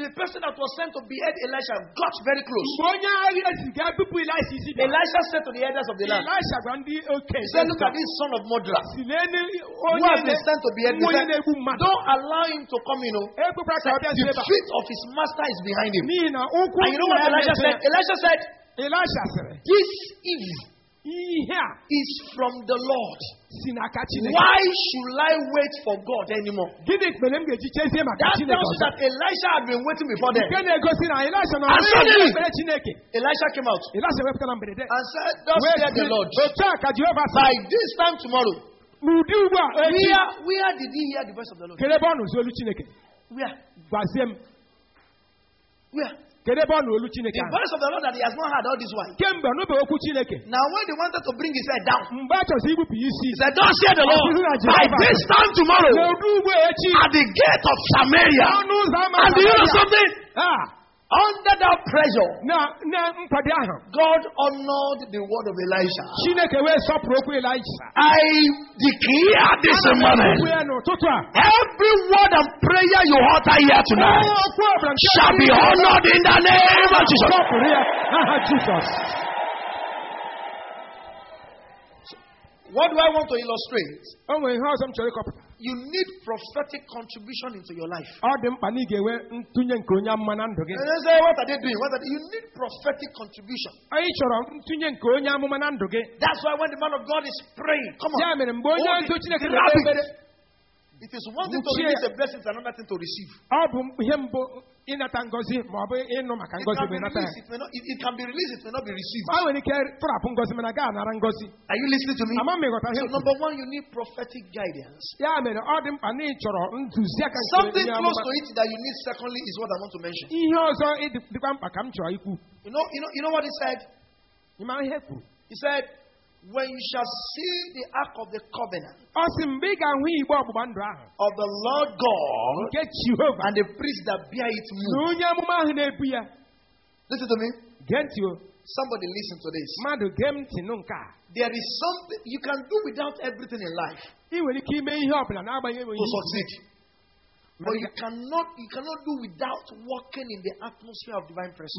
the person that was sent to behead Elisha got very close, mgbe onye agha esi gaa bipụ Elisha Elisha said to the elders of the land, Elisha He said, Look at this son of Modra. who has been sent to behead me. nwa He onye said, na-egbu mmadụ Don't allow him to come, you know. ekwekwara ka ọ bịa The feet of his master is behind him. n'ihi na ụkwụ And you know what Elisha said? Elisha said, Elisha sịrị This evil ihe a is from the Lord. si n'aka Chineke Why should I wait for God anymore? gịnị mere m ga-eji chezie maka That Chineke tells you ọzọ that Elisha had been waiting before then. nke na-egosi na Elisha nọ And suddenly- ekpere Chineke Elisha came out Elisha wepụta na mberede and said, Thus wee said the sị, Lord, otu a ka Jehova sị by this time tomorrow, n'ụdị ugbu a echi where, where did he hear the voice of the Lord? kedu ebe ọ nụzi olu Chineke Where? gwazie m Where? Kedu ebe ọ nụ olu Chineke The voice of the Lord that he has not heard all this while. kemgbe ọ nụbeghị okwu Chineke Now, when they wanted to bring his head down, mgbe a chọrọ igbupụ ya isi. said, Thus said the Lord, by this time tomorrow, n'ụdị ugbu a echi at the gate of Samaria, ọnụ ụzọ ama and you know something? ah, Under that pressure, na na nkwado ahụ God honored the word of Elisha. Chineke wee sọpụrụ okwu Elisha I declare this Ana m morning, ekwu ya n'ụtụtụ a every word and prayer you utter here tonight okwu ọbụla nke shall be honored in the name of Jesus. What do I want to illustrate? O nwere ihe ọzọ m chọrọ ịkọpụta You need prophetic contribution into your life. ọ dị mkpa na ị ga-enwe ntụnye nke onye amụma na ndụ gị And they say, what are they doing? What are they? You need prophetic contribution. anyị chọrọ ntụnye nke onye amụma na ndụ gị That's why when the man of God is praying, come on. ya mere mgbe onye Hold it, grab it. It is one thing to release ya. a blessing, it's another thing to receive. Ọ bụ ihe mbụ ịnata ngọzi ma ọ bụ ịnụ maka It ngọzi can be ịnata ya released, it, may not, it, it can be released, it may not be received. a nwere ike tụrapụ ngọzi mana gaa anara ngọzi Are you listening to me? ama m ịghọta ihe So, number one, you need prophetic guidance. ya mere ọ dị mkpa na ị chọrọ ntụziaka Something close to it that you need, secondly, is what I want to mention. ihe ọzọ dịkwa mkpa ka m chọrọ ikwu You know, you know, you know what he said? ị mara ihe kwuru He said, When you shall see the ark of the covenant of the Lord God Jehova and the priest that bear it move. Listen to me. somebody listen to this. There is something you can do without everything in life to succeed. But you cannot you cannot do without walking in the atmosphere of divine presence.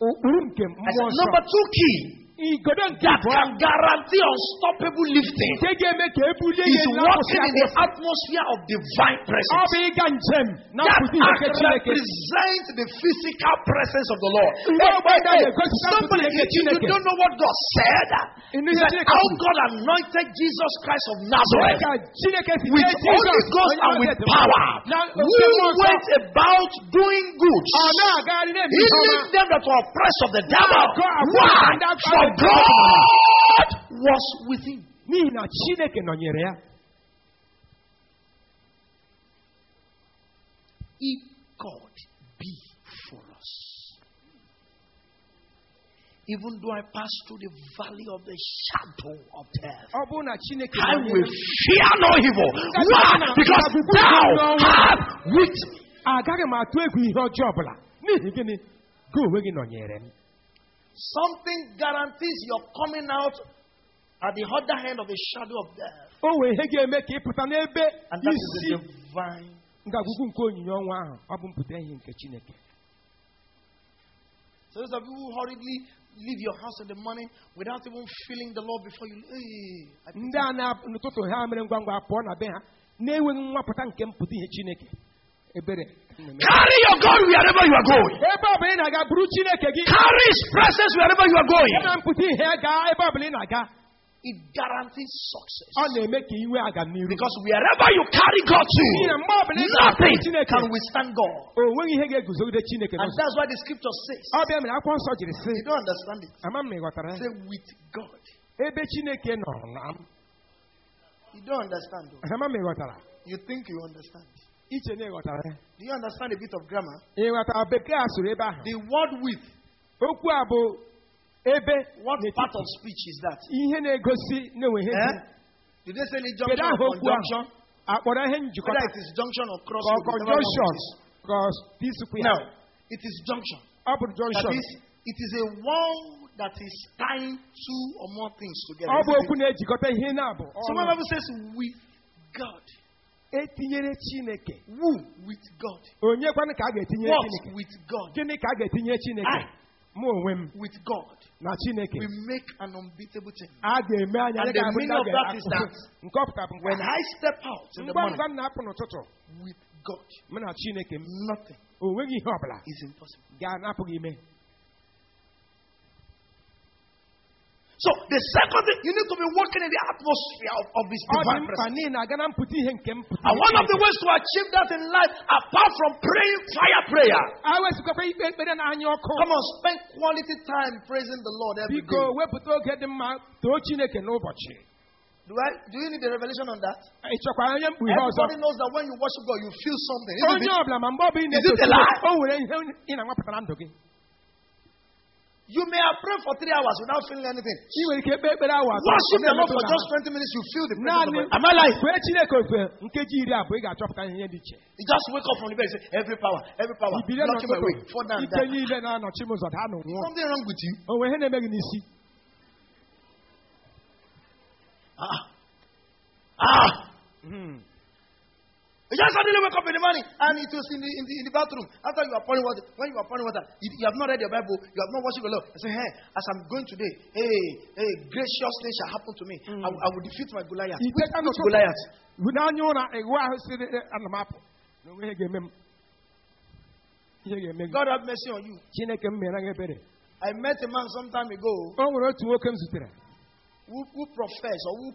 Mana ị gaghị emewe ihe ọbụla na ịgaghị na ụkpụrụ nke I mmụọ said, number two key that can guarantee unstoppable lifting nke ga-eme ka ebulie is ihe walking in the atmosphere of divine presence. bụ ịga njem na That mpụta nke act represents the physical presence of the Lord. Hey, hey, hey, somebody, nke you, don't know what God said. Ịnụ He ihe said, Chineke how. God anointed Jesus Christ of Nazareth ka Chineke si with Holy Ghost and with power, who oke mmụọ nsọ went about doing good, ọ na-agagharị na-eme ihe ọma healing them that were oppressed of the devil. Why? For God- was with him. n'ihi na Chineke nọnyere ya If God be for us, even though I pass through the valley of the shadow of death, ọ bụrụ na Chineke I will fear no evil. Why? Because thou art with me. Agaghị m atụ egwu ihe ọjọọ ọbụla n'ihi gịnị gị onwe gị nọnyere m Something guarantees your coming out at the other end of the shadow of death. o nwere ihe ga-eme ka ị pụta n'ebe And that is isi the divine. ngagwugwu nke onyinye ọnwa ahụ ọ bụ mpụta ihe nke Chineke So those of you who hurriedly leave your house in the morning without even feeling the Lord before you, pity ndị a n'ụtụtụ ha mere ngwa ngwa pụọ na be ha na-enweghị nwapụta nke mpụta ihe Chineke ebere. Carry your God wherever you are going. ebe ọ bụla ị na-aga buru Chineke gị Carry His presence wherever you are going. ya na mpụta ihe gaa ebe ọ bụla ị na-aga It guarantees success. ọ na-eme ka iwe aga n'iru Because wherever you carry God to, mgbe ọ bụla ị na-aga nothing can withstand God. o nweghị ihe ga-eguzogide Chineke And that's why the scripture says, ọ bịa mere akwụkwọ nsọ jiri sị you don't understand it. ama m ma ị Say, with God. ebe Chineke nọ na m You don't understand. Though. ama m ị ghọtara You think you understand. Iche na ị ghọtara ya Do you understand a bit of grammar? ị ghọtara bekee a sụrụ ebe ahụ The word with, okwu a bụ ebe what part of speech is that? ihe na-egosi na-enweghị Eh? Did they say any junction or conjunction? Whether it is junction or ka ọ crossroad. whichever one conjunction it is. ka ọ tisukwu ya Now, it is junction. That is, it is a word that is tying two or more things together. ọ bụ isn't okwu it? na-ejikọta ihe na-abụ So when Bible says with God, etinyere Chineke who with God? onye kwanụ ka a ga-etinyere What Chineke with God? gịnị ka a ga-etinye Chineke I. mụ onwe m With God. na Chineke We make an unbeatable thing. a ga-eme anya And the meaning of that is that nke ọ pụtara bụ When. I step out in the ngwa morning ngwa m na-apụ n'ụtụtụ with God, mụ na Chineke m nothing o nweghị ihe ọbụla is impossible. ga-anapụghị ime So the second thing, you need to be working in the atmosphere of, of His divine presence. n'ihi na aga na mpụta ihe nke mpụta And one of the ways to achieve that in life, apart from praying fire prayer, ah, a wezụgakwa ikpe ekpere na-anya ọkụ come on, spend quality time praising the Lord every day. wepụta oge dị mma too Chineke n'ụbọchị Do I? Do you need a revelation on that? Ah, ị chọkwara onye mkpughe Everybody knows that when you worship God, you feel something. Isn't it? ọbụla ma mgbe ọbụla ị Is it a lie? o nwere ihe ị na-anwapụtara ndụ gị You may have prayed for three hours without feeling anything. ị nwere ike ekpe ekpere awa atọ, Worship ọ the Lord for na-emetụ just 20 minutes, you feel the presence of naanị God. Am I lying? fee Chineke ofe nkeji iri abụọ ị ga-achọpụta ihe dị iche You just wake up from the bed and say, Every power, every power, ibilie blocking my way, n'ụtụtụ fall down, ike die. niile na-anọchi m ụzọ daa n'ụnwụ Something wrong with you. o nwere ihe na-eme gị n'isi Ah. Ah. Hmm. You just suddenly wake up in the morning and it was in the, in the, in the bathroom. After you are pouring water, when you are pouring water, you, you have not read your Bible, you have not worshipped the Lord. I say, hey, as I'm going today, hey, hey, gracious things shall happen to me. I, will- I will defeat my Goliath. Ite Which, ka Goliath? bụ n'anya ụra ịgụ ahụ siri ana m apụ na onwe ihe ga-eme m ihe ga-eme gị God have mercy on you. Chineke m mere gị ebere I met a man some time ago who, who professed or who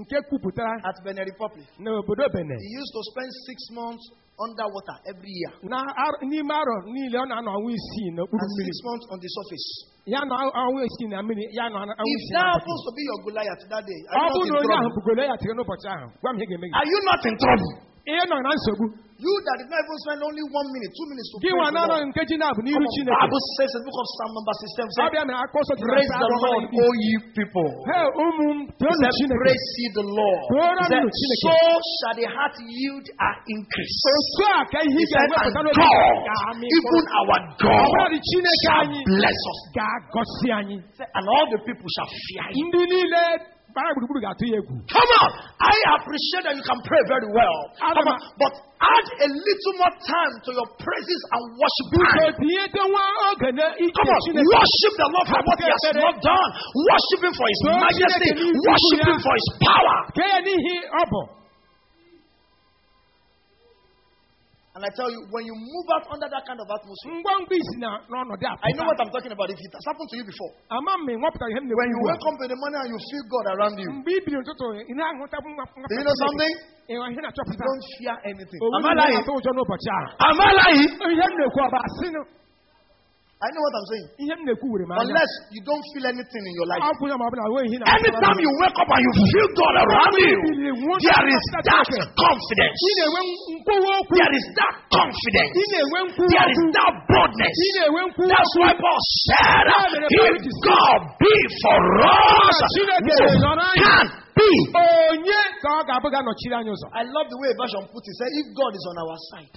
nke kwupụtara at Benin Republic. n'obodo Benin He used to spend six months underwater every year na ar- n'ime arọ niile ọ na-anọ ọnwa isii n'okpuru and six months on the surface. ya nọ ọnwa isii na mmiri ya nọ ọnwa If that happens to be your Goliath that day, ọ are you bụrụ not na in onye ahụ trouble? bugolo ya tiri n'ụbọchị ahụ gwa m ihe ga-eme gị Are you not in trouble? Ihe nọ na nsogbu You that did not even spend only one minute, two minutes to gị praise nwa na-anọ Lord. nkeji na-abụ Come n'iru on, chineke Bible says in the book of Psalm number 67, ọ say, bịa mere akụkọ nsọ ji Praise the Lord. O ye people. Hey, ụmụ m He toonu chineke Praise ye the Lord. Toonu He said, nụ Chineke. So shall the heart yield her increase. otu a ka ihe He n'obi God, even our God, shall bless us. ga-agọzi anyị And all the people shall fear him. ndị niile gbara gburugburu ga-atụ ya egwu Come on. I appreciate that you can pray very well. Come on. But add a little more time to your praises and worship time. tinyete nwa oge na ike Come on, worship the Lord for what He has not done. Worship Him for His majesty. Worship Him for His power. kee ya n'ihi ọ bụ And I tell you, when you move out under that kind of atmosphere, ngwa ngwa isi na n'ọnọdụ a I know what I'm talking about. If it has happened to you before, ama m ma ị nwapụtara when you na-ekwu ugbu a. wake up in the morning and you feel God around you, mgbe i biri ụtụtụ ị na-ahụta nwa do you know something? You don't fear anything. Am I lying? na-atụ ụjọ n'ụbọchị a Am I lying? I know what I'm saying. Unless you don't feel anything in your life. Anytime you wake up and you feel God around you, there is that confidence. There is that confidence. There is that boldness. That's why Paul said, If God be for us, who can be? I love the way version put it. Say, if God is on our side,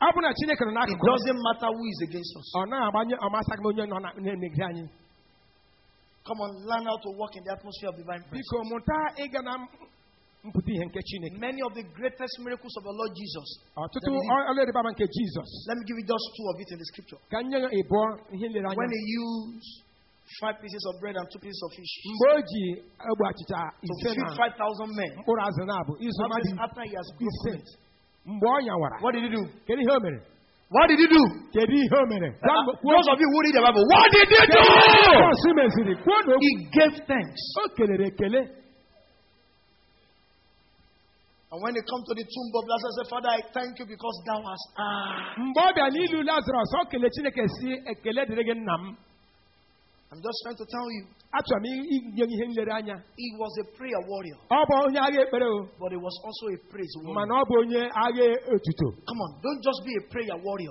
ọ bụ na chineke nọ it doesn't matter who is against us. ọ naghị agbanye ọmasaghị m onye nọ na- na-emegide anyị. Come on, learn how to walk in the atmosphere of divine presence. biko mụta ịga na mpụta ihe nke chineke. Many of the greatest miracles of the Lord Jesus. Let me give- ọla ịrịbama nke jizọs Let me give you just two of it in the scripture. ka nye ya ịbụọ ihe nlere When he used five pieces of bread and two pieces of fish. Mgbe o ji egbe achịcha to feed 5,000 men, mkpụrụ azụ na-abụ izu Bible mmadụ says after he has broken it, mgbe ọ nyawara what did he do? kedu ihe o mere What did he do? kedu ihe o mere those of you who read the Bible, what did he do? meziri kwuo na. He gave thanks. o kelere ekele And when he come to the tomb of Lazarus, said, Father, I thank you because thou hast ah. mgbe ọ bịa n'ilu lazarus o kele chineke si ekele dịrị gị nna m I'm just trying to tell you, achọrọ m inye gị ihe nlereanya he was a prayer warrior, ọ bụ onye agha ekpere o. But he was also a praise warrior. mana ọ bụ onye agha otuto. Come on, don't just be a prayer warrior.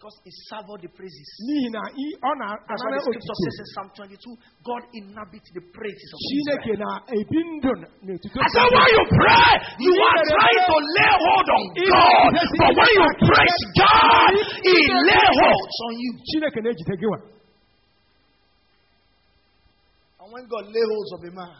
because He savored the praises. That's why the scripture says in Psalm 22, God inhabits the praises of Israel. I said, when you pray, you are trying to lay hold on God. But when you praise God, He lay hold on you. And when God lay hold of a man,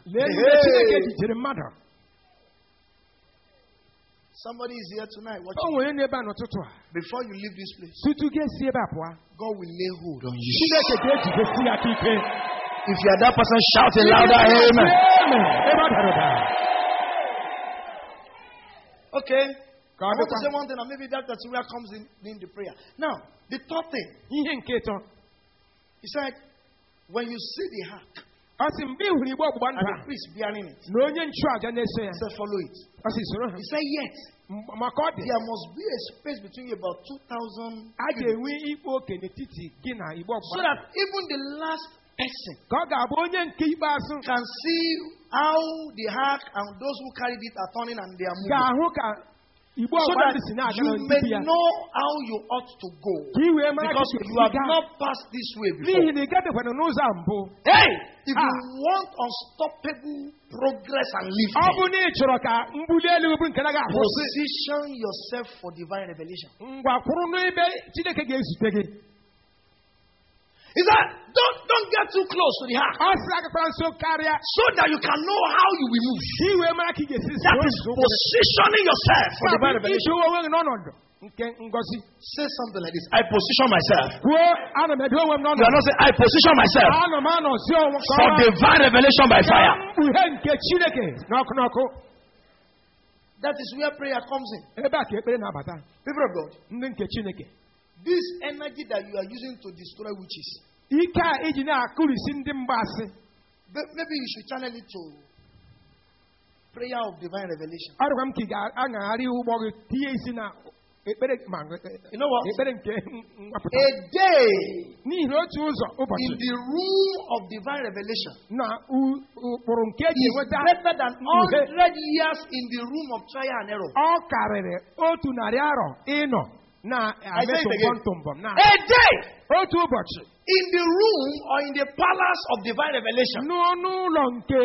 somebody is here tonight watching. nwere n'ebe a n'ụtụtụ a Before you leave this place, tutu gị esi ebe a pụọ God will lay hold on you. chineke ga-ejidesi ya aka ike If you are that person, shout it louder, amen. Amen. ebe ọ dara ụda Okay. ka I want to say one thing, and maybe that that's where comes in, in the prayer. Now, the third thing, ihe nke ịtọ he said, when you see the ark sị mgbe ị hụrụ igbe ọgbụgba and ndụ the a priest bearing it, na onye nchụaja na-eso ya. He said, follow it. sị soro ha. He said, yet maka ọ dị there must be a space between you about 2,000 a ga-enwe ikpe oke n'etiti gị na igbe so ọgbụgba that even the last person ka ọ ga-abụ onye nke ikpeazụ can see how the ark and those who carried it are turning and they are moving. ga-ahụ ka So ọgbụgba that ndụ si na-aga you n'obibi may ya know how you ought to go. ka ị wee mara ka Because ị you ga-esi have gaa. not passed this way n'ihi before. na ị gabekwana n'ụzọ a mbụ Hey, if Ah. you want unstoppable progress and ọ lifting, bụ na ị chọrọ ka mbuli elu bụ nke na ga-akwụsị position yourself for divine revelation. Ngwa kwụrụ n'ebe chineke ga-ezute gị Is that don't don't get too close to the ark ọ sị agakwara nso karịa so that you can know how you will move. ka ị wee mara ka ị That is positioning yourself for Ka divine bụ revelation. idowe onwe gị n'ọnọdụ nke ngọzi Say something like this. I position myself. kwuo ana m edowe m You are not saying I position myself. Ana m anọzi onwe ka for divine revelation by fire. mkpughe nke chineke n'ọkụ n'ọkụ That is where prayer comes in. ebe a ka ekpere na-abata People of God, ndị nke chineke this energy that you are using to destroy witches, ike a iji na-akụrisi ndị mgbaasị But maybe you should channel it to prayer of divine revelation. Arịkwa m ka ị ga-aṅagharị ụgbọ gị tinye isi na ekpere ma You know what? ekpere nke nwapụta. A day N'ihi otu ụzọ in ụbọchị the room of divine revelation na ụkpụrụ nke eji is enweta better than 100 years in the room of trial and error. ọ karịrị otu narị arọ ịnọ na I say it again. A day in the room or in the palace of divine revelation. N'ọnụ ụlọ nke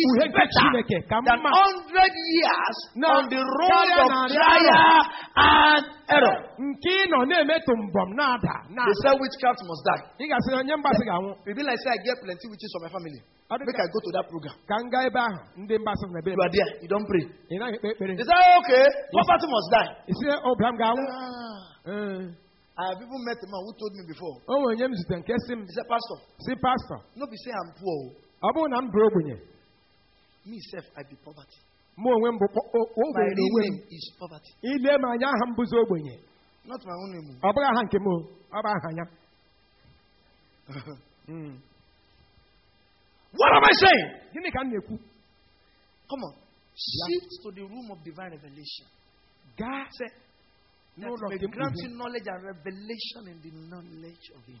is mkpughe nke better Chineke ka than mma 100 years No, on the road trial of and trial and error. nke ịnọ na-emetụ mbọm na-ada na They say witchcraft must die. ị ga-asị na onye mgbasị ga-anwụ It be like say I get plenty witches for my family. Ọ dị Make ka- I go to that program. ka m gaa ebe ahụ ndị mgbasị na ebe You are there. You don't pray. ị naghị ekpe ekpere They say, okay, property must die. isi ọbịam ga-anwụ Ah, Ee. I have even met a man who told me before. o nwere onye m zutere nke si m He said, Pastor, si pastọ no be say I'm poor. o. ọ bụrụ na m bụ ogbenye Me self, I be poverty. mụ onwe m bụ kpọ- o- My ogbenye real onwe m name is poverty. ile m anya aha m bụzi ogbenye Not my own name. ọ bụghị aha nke m o, ọ bụ aha ya o. <laughs> Mm. what am I saying? gịnị ka m na-ekwu Come on. Shift to the room of divine revelation. gaa Say, that n'ụlọ may nke grant mkpughe you knowledge and revelation in the knowledge of Him.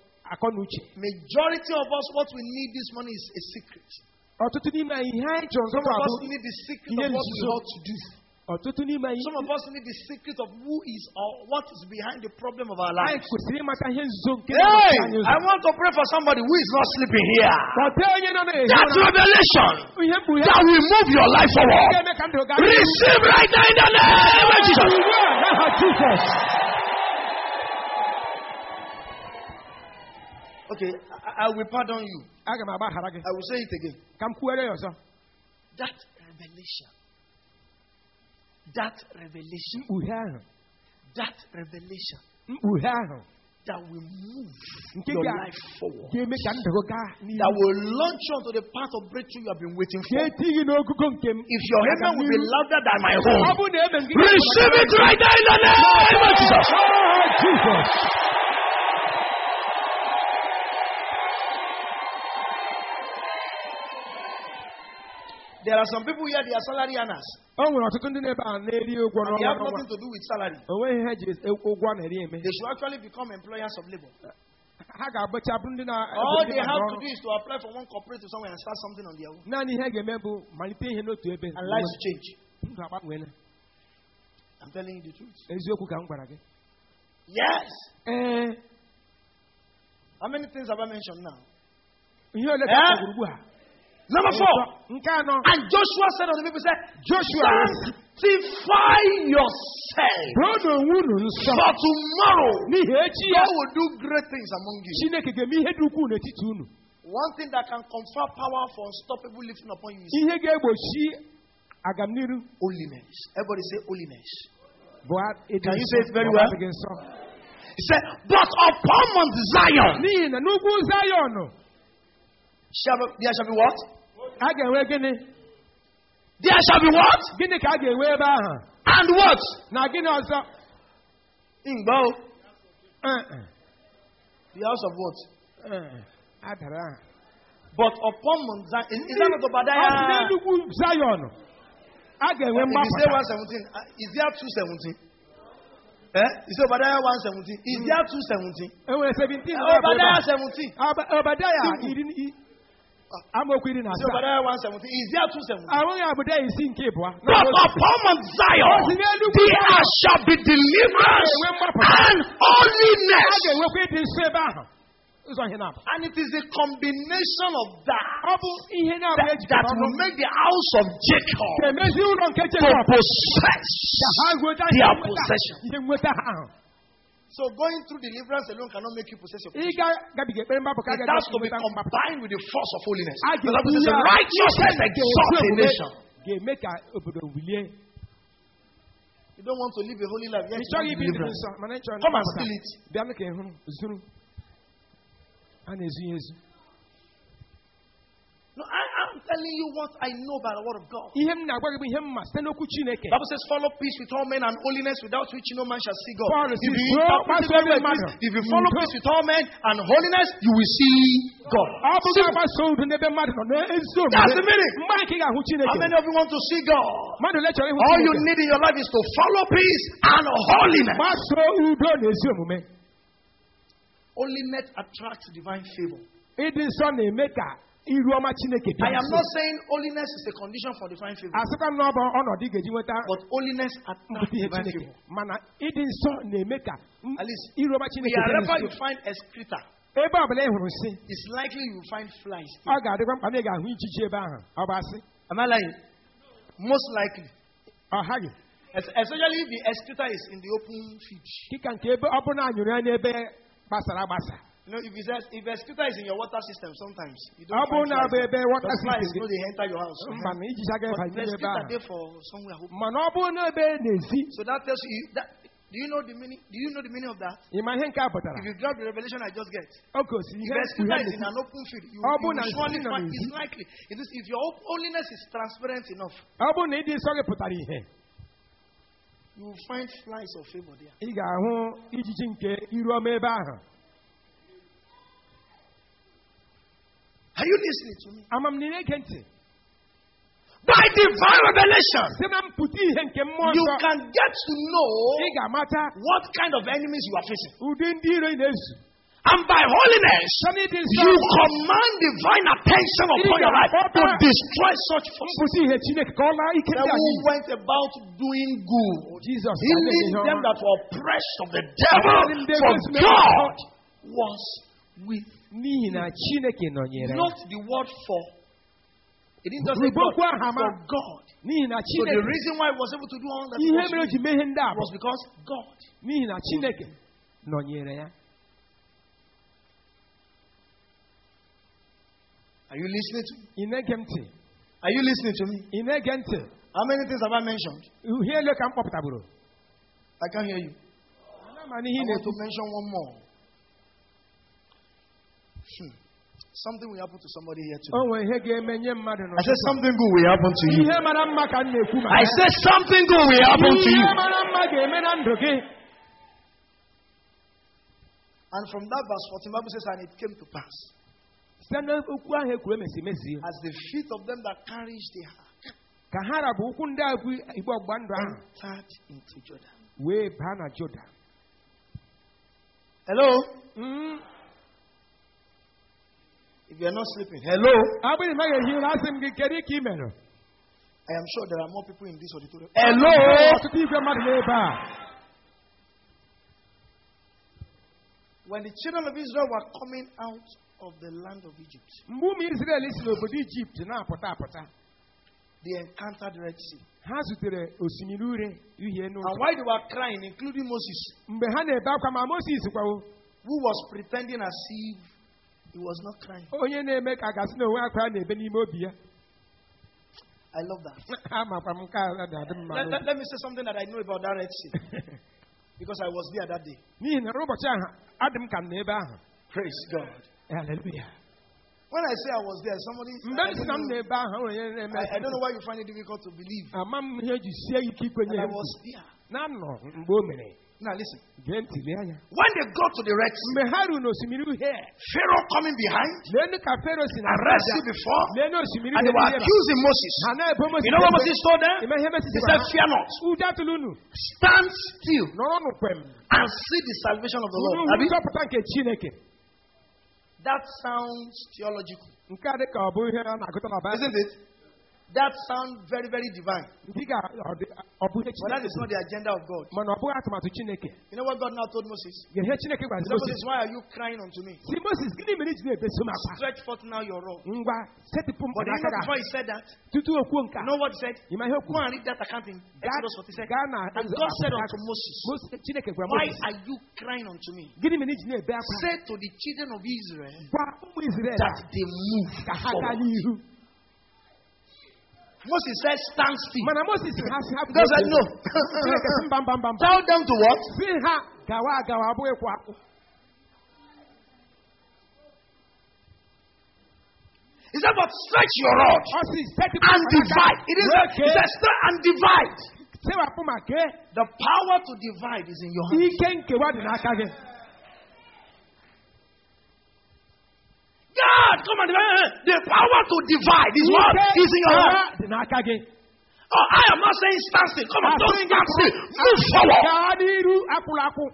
na nsogbu bụ nke akọ na uche Majority of us, what we need this morning is a secret. ọtụtụ n'ime anyị ihe anyị chọrọ Some of us need the secret of what we ought to do. ọtụtụ n'ime anyị Some of us need the secret of who is or what is behind the problem of our anyị lives. kwesịrị ịmata ihe nzuzo nke Hey, na-amasị anyị ụzọ. I want to pray for somebody who is not sleeping here. Kpọtee onye nọ na-ehi That revelation that will move your life forward. ga-eme ka ndụ gaa Receive right now in the name of Jesus. Okay, I, I will pardon you. aga m agbaghara gị I will say it again. ka m kwuere ya That revelation. That revelation. That revelation that will move your life forward. ga-eme ka ndụ gị gaa That will launch you onto the path of breakthrough you have been waiting for. ga-eti gị n'ogugo nke m If your amen will be louder than my home, receive it right now in the name of Jesus. There are some people here, they are salary earners. o nwere ọtụtụ ndị n'ebe a na-eri ụgwọ And they have n'ọnwa nothing to do with salary. o nweghị ihe ha ji ụgwọ na-eri eme They should actually become employers of labor. ha ga-abụcha bụrụ ndị na All they have to do is to apply for one cooperative somewhere and start something on their own. naanị ihe ga-eme bụ malite ihe n'otu ebe And lives change. ndụ agbanweela I'm telling you the truth. eziokwu ka m gwara gị Yes. ee How many things have I mentioned now? ihe ole ka Eh? ugbu a Number four. And Joshua said unto the people, said, Joshua Sanctify yourself. For tomorrow, God will do great things among you. One thing that can confer power for unstoppable lifting upon you is holiness. Everybody say holiness. ịdị Can you say it very well? He said, But upon Mount Zion there shall be what? A ga-enwe gịnị There shall be what? gịnị ka a ga-enwe ebe ahụ And what? na gịnị ọzọ Ingbo. Eh, eh, The house of what? eh, adara. But upon Mount Zion. Is, is that not Ọ bụ Obadiah? n'enugwu zayọn a ga-enwe If you say mgbapụta 117, uh, is there 217? Eh? Say Obadiah 117. Is there 217? enwere 17 Uh, na-abụ ebe Obadiah a. 17. Aba- Obadaya Simple. iri i- amaokwu iri na You say asaa Obadiah 117. Is there 217? ahụghị abụda isi nke ịbụa But upon Mount Zion, there shall be deliverance and a holiness. ga-enwekwa ịdị nsọ ebe ahụ ụzọ ihe na-abụ And it is a combination of that ọ bụ ihe na-abụ that, ejikọta that ọnụ will make the house of Jacob ga-emezi ụlọ nke to Jekọb possess. ka ha nweta their ihe nweta- possession. ihe nweta ha ahụ So going through deliverance alone cannot make you possess your ị possession. ga-gabiga ekpere mgbapụ ka It a has to be ga-enweta mgbapụ combined with the force of holiness. A The Bible says, ga-etinye righteousness ike nke exalts a omume nation. ga-eme ka obodo wulie You don't want to live a holy life. Yet ị you chọghị want ibi ndụ deliverance. nsọ mana ị chọrọ Come and nnapụta. steal it. bịa ka ị hụrụ zuru a na-ezu ya ezu No, I am telling you what I know by the word of God. ihe m na-agwa gị bụ ihe m ma site n'okwu chineke Bible says, follow peace with all men and holiness without which no man shall see God. If you "Bro, interpret it gbasoo like mmadụ, this, if you follow udo." peace with all men and holiness, you will see God. ọ bụghị agbasa udo n'ebe mmadụ nọ n'ezi omume That's the meaning. mgbe anyị ka ị ga-ahụ How many of you want to see God? mmadụ ole chọrọ ịhụ All you need in your life is to follow peace and holiness. gbasoo udo na Holiness attracts divine favor. ịdị nsọ na-eme ka iru ọma chineke I bịa am not saying holiness is a condition for divine favor, asịkwa na ọ bụ ọnọdụ ị ga-eji nweta but holiness attracts divine favor. mana ịdị nsọ na-eme ka iru ọma chineke bịa Wherever you find excreta, ebe ọ bụla ị hụrụ nsị it's likely you will find flies. ọ ga-adịkwa mkpa na ị ga-ahụ ijiji ebe ahụ ọ bụ asị Am I lying? Most likely. ọ haghị Es- Especially if the excreta is in the open field. dịka nke ebe ọ bụ na anyụrụ ya n'ebe gbasara agbasa You know, if it's as- if excreta is in your water system, sometimes you don't find na ọ bụ flies. ebe wọta Because flies know they enter your house. mba na ijiji agaghị But banye the n'ebe excreta there for somewhere. open. mana na ebe n'ezi So that tells you that. Do you know the meaning? Do you know the meaning of that? ị ma ihe nke a pụtara If you grab the revelation I just get, o gosi if ihe excreta is in an open field, you, you will surely find. It's likely. It is if your holiness is transparent enough, ọ na ịdị nsọ gị pụtara you will find flies of favor there. Are you listening to me? ama m na ị na-ege ntị By divine revelation, site na mpụta ihe nke you can get to know what kind of enemies you are facing. ụdị ndị iro ị na-ezu And by holiness, site n'ịdị nsọ you command divine attention upon your life to destroy such forces. Mpụta ihe chineke ka ọ laa ike that who went about doing good, oh, Jizọs ga healing them that were oppressed of the devil, for God was with. N'ihi na chineke nọnyere. Not the word for. It didn't just say Rugbo God, okwu aha ma. for God. n'ihi na So the chineke reason why he was able to do all that ihe was, mere o ji mee ihe ndị a was because God. n'ihi na chineke nọnyere ya Are you listening to me? ị na-ege m ntị Are you listening to me? ị na-ege ntị How many things have I mentioned? ihe ele ka m kpọpụtabụrụ I can't hear you. Ana m n'ihe I want to mention one more. Hmm. Something will happen to somebody here o today. nwere ihe ga-eme nye mmadụ I said something good will happen to you. ihe mara mma ka m na-ekwu maka I ya. said something good will happen to you. ihe mara mma ga-eme na ndụ gị And from that verse 14, Bible says, and it came to pass site n'okwu ahụ ekwuru emesi emezie as the feet of them that carried the ark ka ha rabụ ụkwụ ndị a bụ igbe ọgbụgba ndụ ahụ entered into Jordan. wee baa na Joda Hello? Mm, If you are not sleeping, hello? ọ bụrụ na ị ga-ehi ụra asị m gị kedu ka ị mere I am sure there are more people in this auditorium. Hello? ọtụtụ igwe mmadụ n'ebe a When the children of Israel were coming out of the land of Egypt, mgbe ụmụ Izrel si n'obodo Ijipt na-apụta apụta they encountered the Red Sea. ha zutere osimiri ure uhie And while they were crying, including Moses, mgbe ha na-ebe akwa ma Moses kwawo who was pretending as if he was not crying. onye na-eme ka gasị na onwe akwa na-ebe n'ime obi ya I love that. <laughs> amakwa m nke a na-adị mma Let, let, let me say something that I know about that Red Sea <laughs> because I was there that day. n'ihi na ụbọchị ahụ adị m ka m n'ebe ahụ Praise God. Hallelujah. When I say I was there, somebody. mgbe I m si don't na m know, n'ebe ahụ onye na-eme I, I don't know why you find it difficult to believe. ama m ihe eji sie ike ikwenye And I was there. na nọ mgbe o mere Now listen. When they go to the Red Sea, Pharaoh coming behind, arrested before, and they were accusing Moses. You know what Moses told them? He said, Fear not. Stand still and see the salvation of the Lord. That sounds theological. Isn't it? That sounds very, very divine. nke ga ọ dị- ọ bụ ihe But that is not the agenda of God. mana ọ bụghị atụmatụ chineke You know what God now told Moses? Gee ihe chineke gwara He said, Moses why are you crying unto me? si Moses gịnị mere iji na-ebeso m akwa Stretch forth now your rod. But you know before he said that, tutu o kwuo you know what he said? ịma ihe o Go and read that account in Exodus 42. And God said unto Moses, Moses- chineke gwara Why are you crying unto me? gịnị mere iji na-ebe akwa Say to the children of Israel gwa ụmụ Izrel that they move forward. N'ihu Moses said, stand still. mana moses ha si ha God said, no. Chineke sị mba mba mba mba Tell them to what? si ha gawa agawa ọ bụghị kwa akpụ He said, but stretch your rod ọ sị setịpụ and aka divide. It is wee he kee said, stretch and divide. sewapụ ma kee The power to divide is in your hand. ike nkewa dị n'aka gị God, come on. The power to divide is what is in your hand. Oh, I am not saying stand still. Come on, don't stand still. Move forward. gaa n'iru akwụrụ akwụ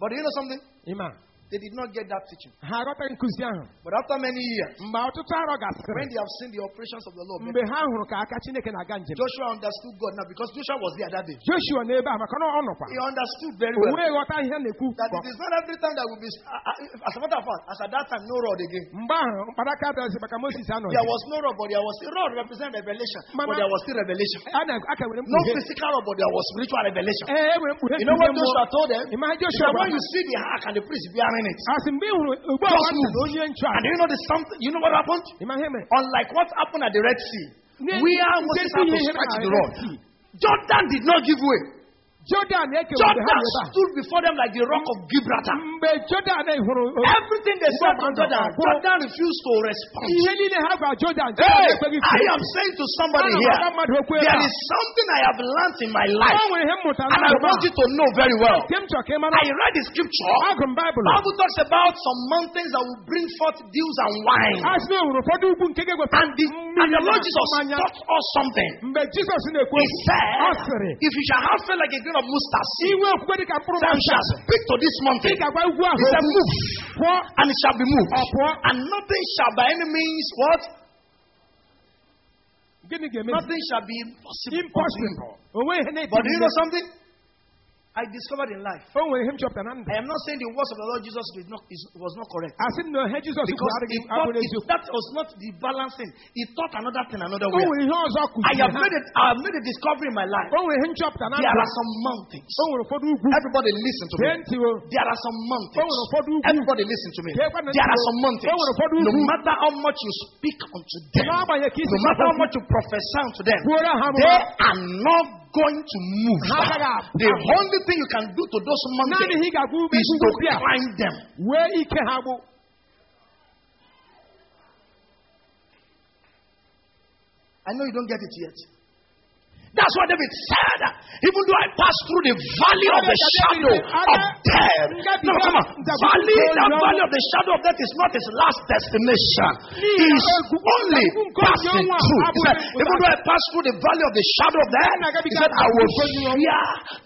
But you know something? ịma They did not get that teaching. ha aghọtaghị nkụzi ahụ But after many years, mgbe ọtụtụ arọ gasịrị when they have seen the operations of the Lord, mgbe ha hụrụ ka aka chineke na-aga njem Joshua understood God now because Joshua was there that day. joshua n'ebe a maka na ọ nọkwa He understood very well wee ghọta ihe a na-ekwu that it is not every time that will be. As a matter of fact, as at that time, no rod again. mgbe ahụ mkparaka adịghịzị maka moses anọghị There was no rod, but there was a rod represent revelation, but there was still revelation. a na aka nwere No physical rod, but there was spiritual revelation. Eh, e mkpughe You know what. Joshua told them? Ị ma He joshua when you see the ark and the priest bearing it, ha ị hụrụ ugbo Just move. and nchụaja you know the something, you know what happened? ị ma ihe Unlike what happened at the Red Sea, where nke Moses ndị had to the rod, Jordan did not give way. Jordan ekewa Jordan dị ebe a stood before them like the rock of Gibraltar. Jordan Everything they said to Jordan, Jordan refused to respond. ihe niile ha gwara Jordan Hey, I am saying to somebody here, agwa mmadụ okwu ebe there is something I have learned in my life, nwere ihe m mụtara and I ndụ m a. want you to know very well. Nke m chọrọ ka ị read the scripture. Bible talks about some mountains that will bring forth dews and wine. a sị na o nwere ụfọdụ ugwu nke ga-ewepụta And the, and the Lord Jesus taught us something. mgbe Jizọs na-ekwu He said, If you shall have faith like a grain of mustard inwe okwukwe dị ka mkpụrụ then mmanụ shall speak to this mountain. ga-agwa ugwu ahụ He said. Move, pụọ and it shall be moved. ọ pụọ And nothing shall by any means what? gịnị ga-eme Nothing shall be impossible. impossible o nweghị ihe But do you know something? I discovered in life. o nwere ihe m chọpụtara na ndụ I am not saying the words of the Lord Jesus did not, is, was not correct. asị m na ihe Jizọs kwuru Because he thought it, that was not the balancing. He thought another thing another way. nwere ihe ọzọ I have made it. I have made a discovery in my life. o nwere ihe m chọpụtara na There are some mountains. o nwere ụfọdụ ugwu Everybody listen to me. There are some mountains. nwere ụfọdụ ugwu Everybody listen to me. Gee kwa ntị There are some mountains. O nwere ụfọdụ No matter how much you speak unto them, n'agbanyeghị ka isi no matter how much you prophesy unto them, they are not going to move. The only thing you can do to those mountains is to climb them. I know you don't get it yet. That's why David said, even though I pass through the valley of the shadow of death. No, come on. Valley, that valley of the shadow of death is not his last destination. He's only passing through. He said, even though I pass through the valley of the shadow of death, he said, I will fear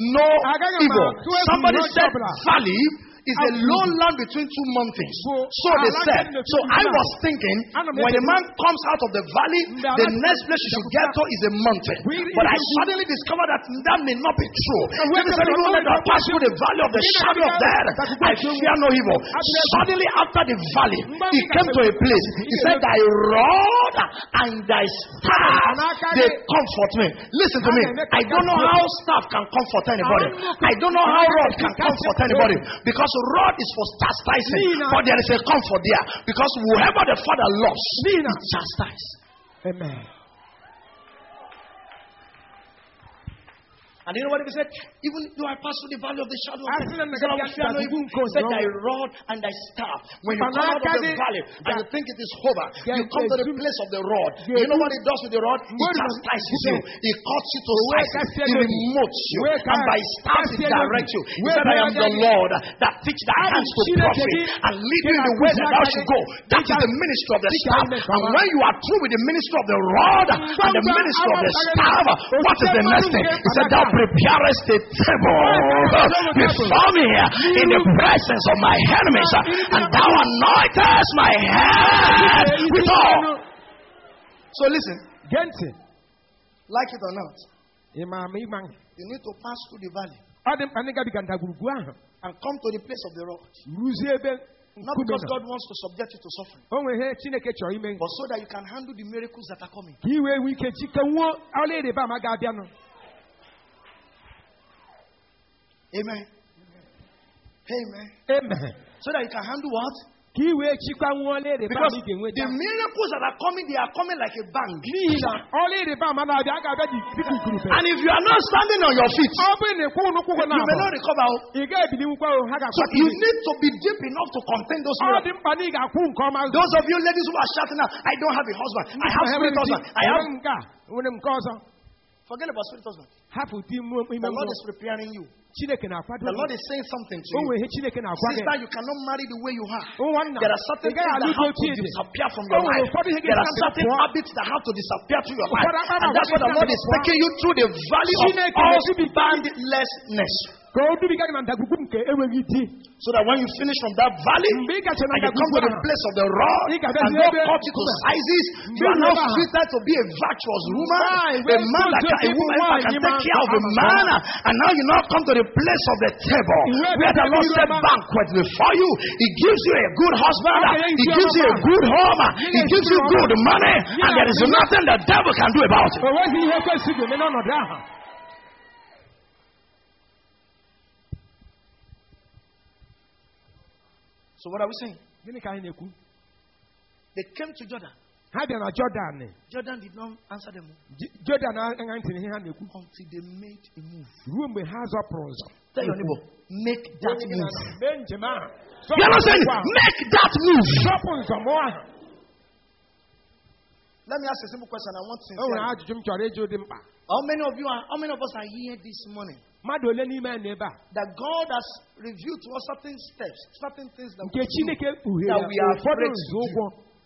no evil. Somebody said, valley is a low land between two mountains. So they said, so I was thinking, when a man comes out of the valley, the next place you should get to is a mountain. But I suddenly discovered that that may not be true. David said, even when I pass through the valley of the shadow of death, I fear no evil. Suddenly after the valley, he came to a place. He said, thy rod and thy staff, they comfort me. Listen to me. I don't know how staff can comfort anybody. I don't know how rod can comfort anybody. Because rod is for chastising. But there is a comfort there. Because whoever the father loves, he chastises. Amen. And you know what he said? Even though I pass through the valley of the shadow of death, see them he said, I will fear no evil. He said, thy rod and thy staff. When you come out of the valley and you think it is over, you come to the place of the rod. You know what he does with the rod? He chastises you. He cuts you to size. He remotes you. And by his staff he directs you. He said, I am the Lord that teach thy hands to profit and lead you in the way that thou should go. That is the ministry of the staff. And when you are through with the ministry of the rod and the ministry of the staff, what is the next thing? He said, Thou preparest a table before me in the presence of my enemies, and thou anointest my head with oil. So listen, gee like it or not, ị ma ama ịma ihe. you need to pass through the valley ọ dị mkpa na ịgabiga ndagwurugwu ahụ and come to the place of the rod. Not because. God wants to subject you to suffering, o nwere ihe chineke chọrọ ime but so that you can handle the miracles that are coming. Amen. Amen. Amen. So that you can handle what? ka ị wee chịkwa nwa ọla ịrịba Because ama ị ga-enweta the miracles that are coming, they are coming like a bang. n'ihi na ọla ịrịba ama na-abịa a ga-abịa dị dịka igurube And if you are not standing on your feet, ọ bụrụ na ịkwụ n'ụkwụ gị you may na not recover. oh. ị ga-ebilinwukwa o ha So ga-akpata you gị. need to be deep enough to contain those ọ miracles. dị mkpa na ị ga-akwụ nke ọma Those of you ladies who are shouting out, I don't have a husband. I have spirit husband. I have. Enweghị m nke a nwere m nke ọzọ Forget about spirit husband. Hapụ di ime The Lord is preparing you. The. Lord is saying something to you. nwere ihe chineke na-agwa gị Sister, you cannot marry the way you are. There are certain things that have to disappear from your life. There are certain habits that have to disappear through your life. And that's what the Lord is taking you through the valley of na-edubi gị. husbandlessness. ka o dubiga gị na ndagwurugwu nke enweghị di So that when you finish from that valley, and you come to the place of the rod, and God cut you to sizes, you are now nọ ebe ahụ. fitted to be a virtuous woman, a man that can, a woman that can take care of a man, and now you now come to the place of the table where the Lord said banquet before you. He gives you a good husband, He gives you a good home, He gives you good money, and there is nothing the devil can do about it. o nweghị ihe kwesị ga-eme n'ọnọdụ ahụ So what are we saying? gịnị ka anyị na-ekwu They came to Jordan. Bịa na jọdan Jordan did not answer them. J- jọdan aṅa ntị n'ihe until they made a move. ruo mgbe ha zọpụrụ ụzọ Tell your neighbor, make that move. You are not saying, make that move. zọpụ nzọmụ ahụ Let me ask a simple question. I want to sincere. ajụjụ m chọrọ ịjụ dị mkpa How many of you are, how many of us are here this morning? Mmadụ ole n'ime anyị nọ ebe a that God has revealed to us certain steps, certain things that we do? that we are afraid to nzọụkwụ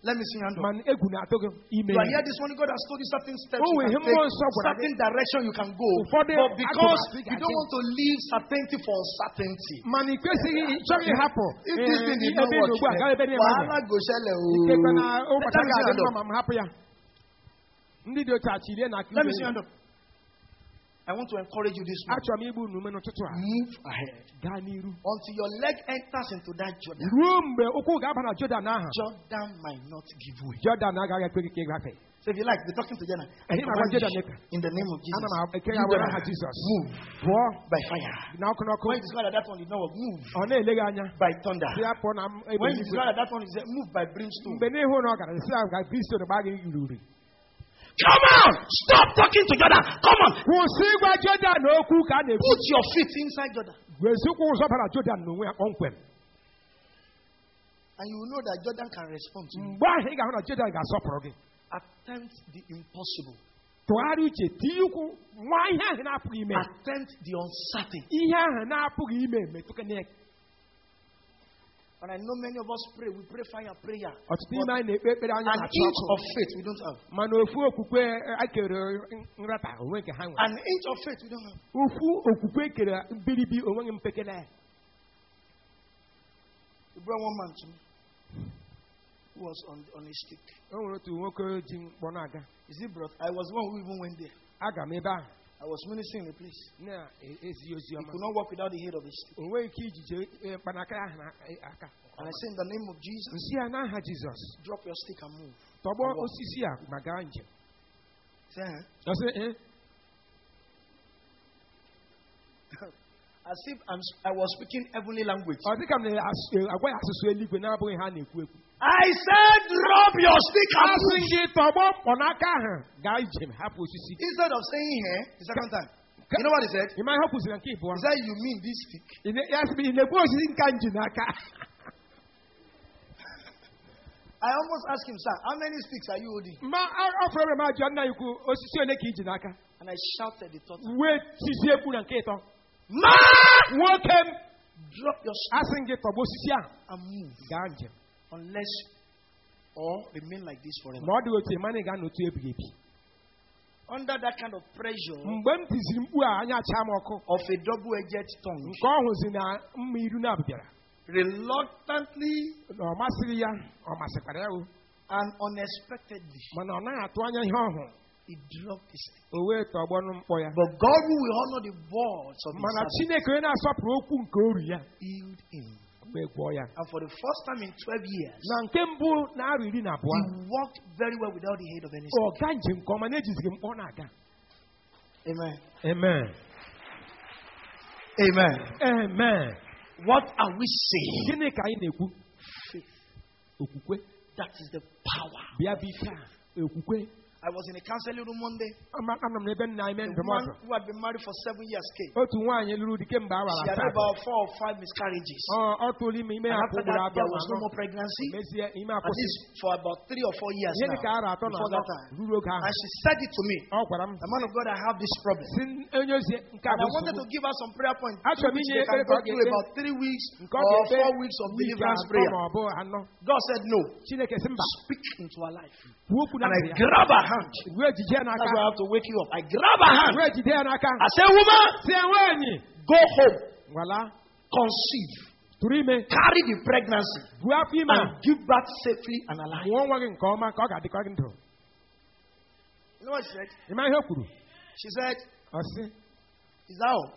Let me see your hand up. mana egwu na-atụ You are here this morning, God has told you certain steps Oh, you can take, certain direction you can go. But because you don't want to leave certainty for uncertainty. mana ị kwesịghị ịchọghị ịhapụ If this eh, thing did ebe not ị nọ work, ugbu a gaa ebe eh, wahala go shele o. Let me see your hand up. ma m hapụ ya ndị dị otu a chilie na aka Let me see your hand up. I want to encourage you this morning. achọrọ m igbu unu ume Move ahead until your leg enters into that Jordan. ruo mgbe ụkwụ ga-aba na Jọdan ahụ Jordan might not give way. Jọdan agaghị ekwe gị ka ị gafee So if you like, be talking to Jordan. Him agwa Jordan eka. In the name of Jesus. ana m eke You ya were Jordan, aha Jizọs Move by fire. na ọkụ n'ọkụ When you discover that one not work, move ọ na-ele gị anya by thunder. si ya pụọ na m- ebe When you discover that one is there, move by brimstone. Come on! Stop talking to Jordan. Come on! Put your feet inside Jordan. And you will know that Jordan can respond to you. Attempt the impossible. tụgharịa uche tinye ukwu nwa ihe ahụ na-apụghị ime Attempt the uncertain. ihe ahụ na-apụghị ime metụkene And I know many of us pray. We pray fire prayer. ọtụtụ n'ime anyị na-ekpe ekpere anya An na-achụ inch ọkụ of faith we don't have. mana ofu okwukwe ekere nrata onwe nke ha nwere An inch of faith we don't have. ofu okwukwe ekere mbiribi onweghị mpekele ya You brought one man to me who was on, on a stick. o nwere otu nwoke ji mkpọ na-aga Is it brought? I was the one who even went there. Aga m ebe ahụ I was ministering in a place. ozi He could not walk without the head of his stick. o nweghị ike ijije eh, mkpanaka ya ahụ na eh, aka And I say, in the name of Jesus, nsị ya n'aha jizọs drop your stick and move. tọgbọ Ọwọ. osisi a ma gaa njem Say, sị "Eh, As if I'm, I was speaking heavenly language. I said, rub your stick and push. Instead of saying here, the second time. You know what he said? He said, You mean this stick? Yes, me in the bush, in Kanjinaka. <laughs> I almost asked him, sir, how many sticks are you holding? And I shouted the thought. Ma! welcome. Drop your stick. And move. Unless, or remain like this forever. ma ọ dị otu ịma na ị ga n'otu ebighị ebi. Under that kind of pressure mgbe m tiziri mkpu a anya chaa m ọkụ. of a double edged tongue, nke ọ hụzi na mma iru na bịara reluctantly na ọ masịrị ya ọ masịkwara ya o. and unexpectedly, mana ọ naghị atụ anya ihe ọhụrụ he dropped his o wee mkpọ ya. But God, will honor the words of his mana servant, chineke onye na-asọpụrụ okwu nke oru ya. healed him. And for the first time in 12 years, he walked very well without the aid of any Amen. Amen. Amen. Amen. What are we saying? Faith. That is the power. I was in a counseling room one day. A man who had been married for seven years came. She had about four or five miscarriages. And after that, there was no more pregnancy. At least for about three or four years now. Before that time. And she said it to me. The man of God, I have this problem. And I wanted to give her some prayer points. Actually, they can go through about three weeks or four weeks of deliverance prayer. God said no. Speak into her life. And I grabbed her hand. That's why I have to wake you up. I grab her hand. I say, woman, go home. Conceive. Carry the pregnancy. And give birth safely and alive. You know what she said? She said, Is that all?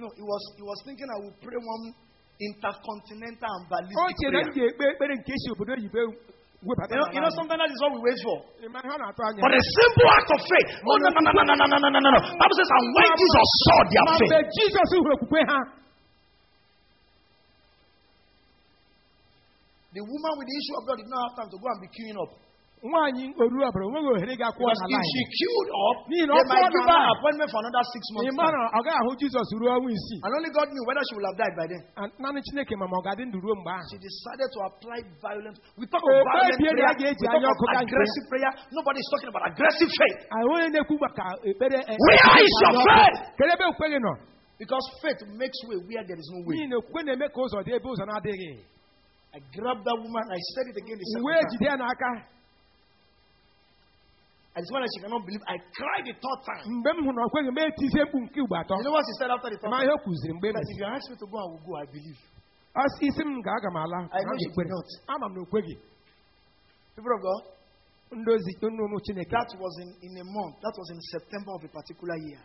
No, he was he was thinking I would pray one intercontinental and ballistic m prayer. ga-ekpe ekpere nke si obodo oyibo webata You know, you know sometimes that is what we wait for. Ị ma ihe ọ na-atụ anya But a simple act of faith. Oh no no no no no no no no no no no. Bible says, and when Jesus saw their faith, jizọs hụrụ okwukwe ha the woman with the issue of blood did not have time to go and be queuing up. Nwaanyị oruru ọbara onweghị ohere ga-akwụ n'ala if she queued up, N'ihi na ọ kwụọ her an appointment for another six ị months. na ọ gaghị ahụ jizọs ruo ọnwa isii And only God knew whether she would have died by then. Naanị chineke ma ma ọ ga-adị ndụ ruo mgbe ahụ She decided to apply violent. We talk of violent prayer. We talk Anya of ọkụ ga nke aggressive prayer. Nobody is talking about aggressive faith. onye na-ekwu maka ekpere eh, e- Where is your faith? kedu ebe okwukwe gị nọ Because faith makes way where there is no way. n'ihi na okwukwe na-eme ka ụzọ dị ebe ụzọ na-adịghị I grabbed that woman. I said it again the second time. And when she cannot believe, I cried the third time. You know what she said after the third time? If you ask me to go, I will go, I believe. I know she did not. People of God, that was in, in a month, that was in September of a particular year.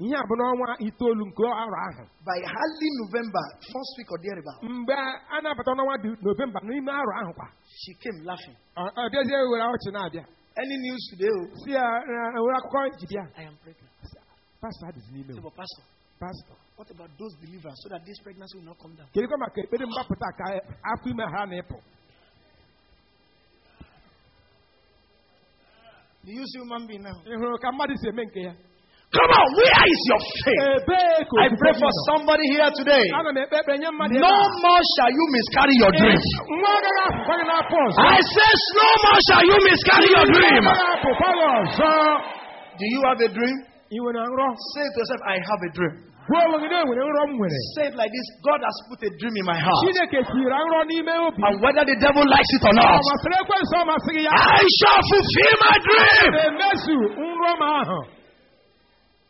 By early November, first week of thereabout, she came laughing. Any news today? See, uh, uh, I am pregnant. Pastor had his email. Pastor. Pastor. What about those believers so that this pregnancy will not come down? Can you come and me back to that guy? my hand Do you see human being now? Come on, where is your faith? I pray for somebody here today. No more shall you miscarry your dream. I say, no more shall you miscarry your dream. Do you have a dream? Say to yourself, I have a dream. Say it like this God has put a dream in my heart. And whether the devil likes it or not, I shall fulfill my dream.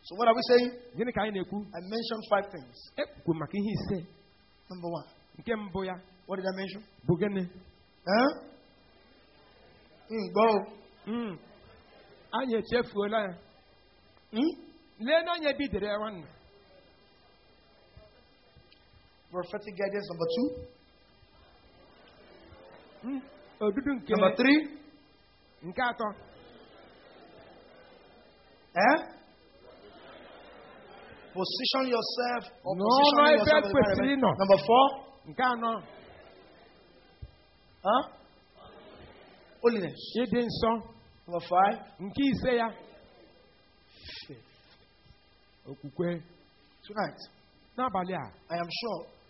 So what are we saying? I mentioned five things. E, number one. What did I mention? Bugene. Huh? Mm, go. Mm. Anya chefu ola. Hmm? hmm? Lena anya bi dere wan. Prophetic guidance number 2. Hmm. Odudu nke. Number 3. Nke atọ. Eh? Position yourself or No, position no, yourself. the kwesịrị ịnọ. Number four. nke anọ Huh? Holiness. ịdị nsọ Number five. nke ise ya okwukwe Tonight, n'abalị a I am sure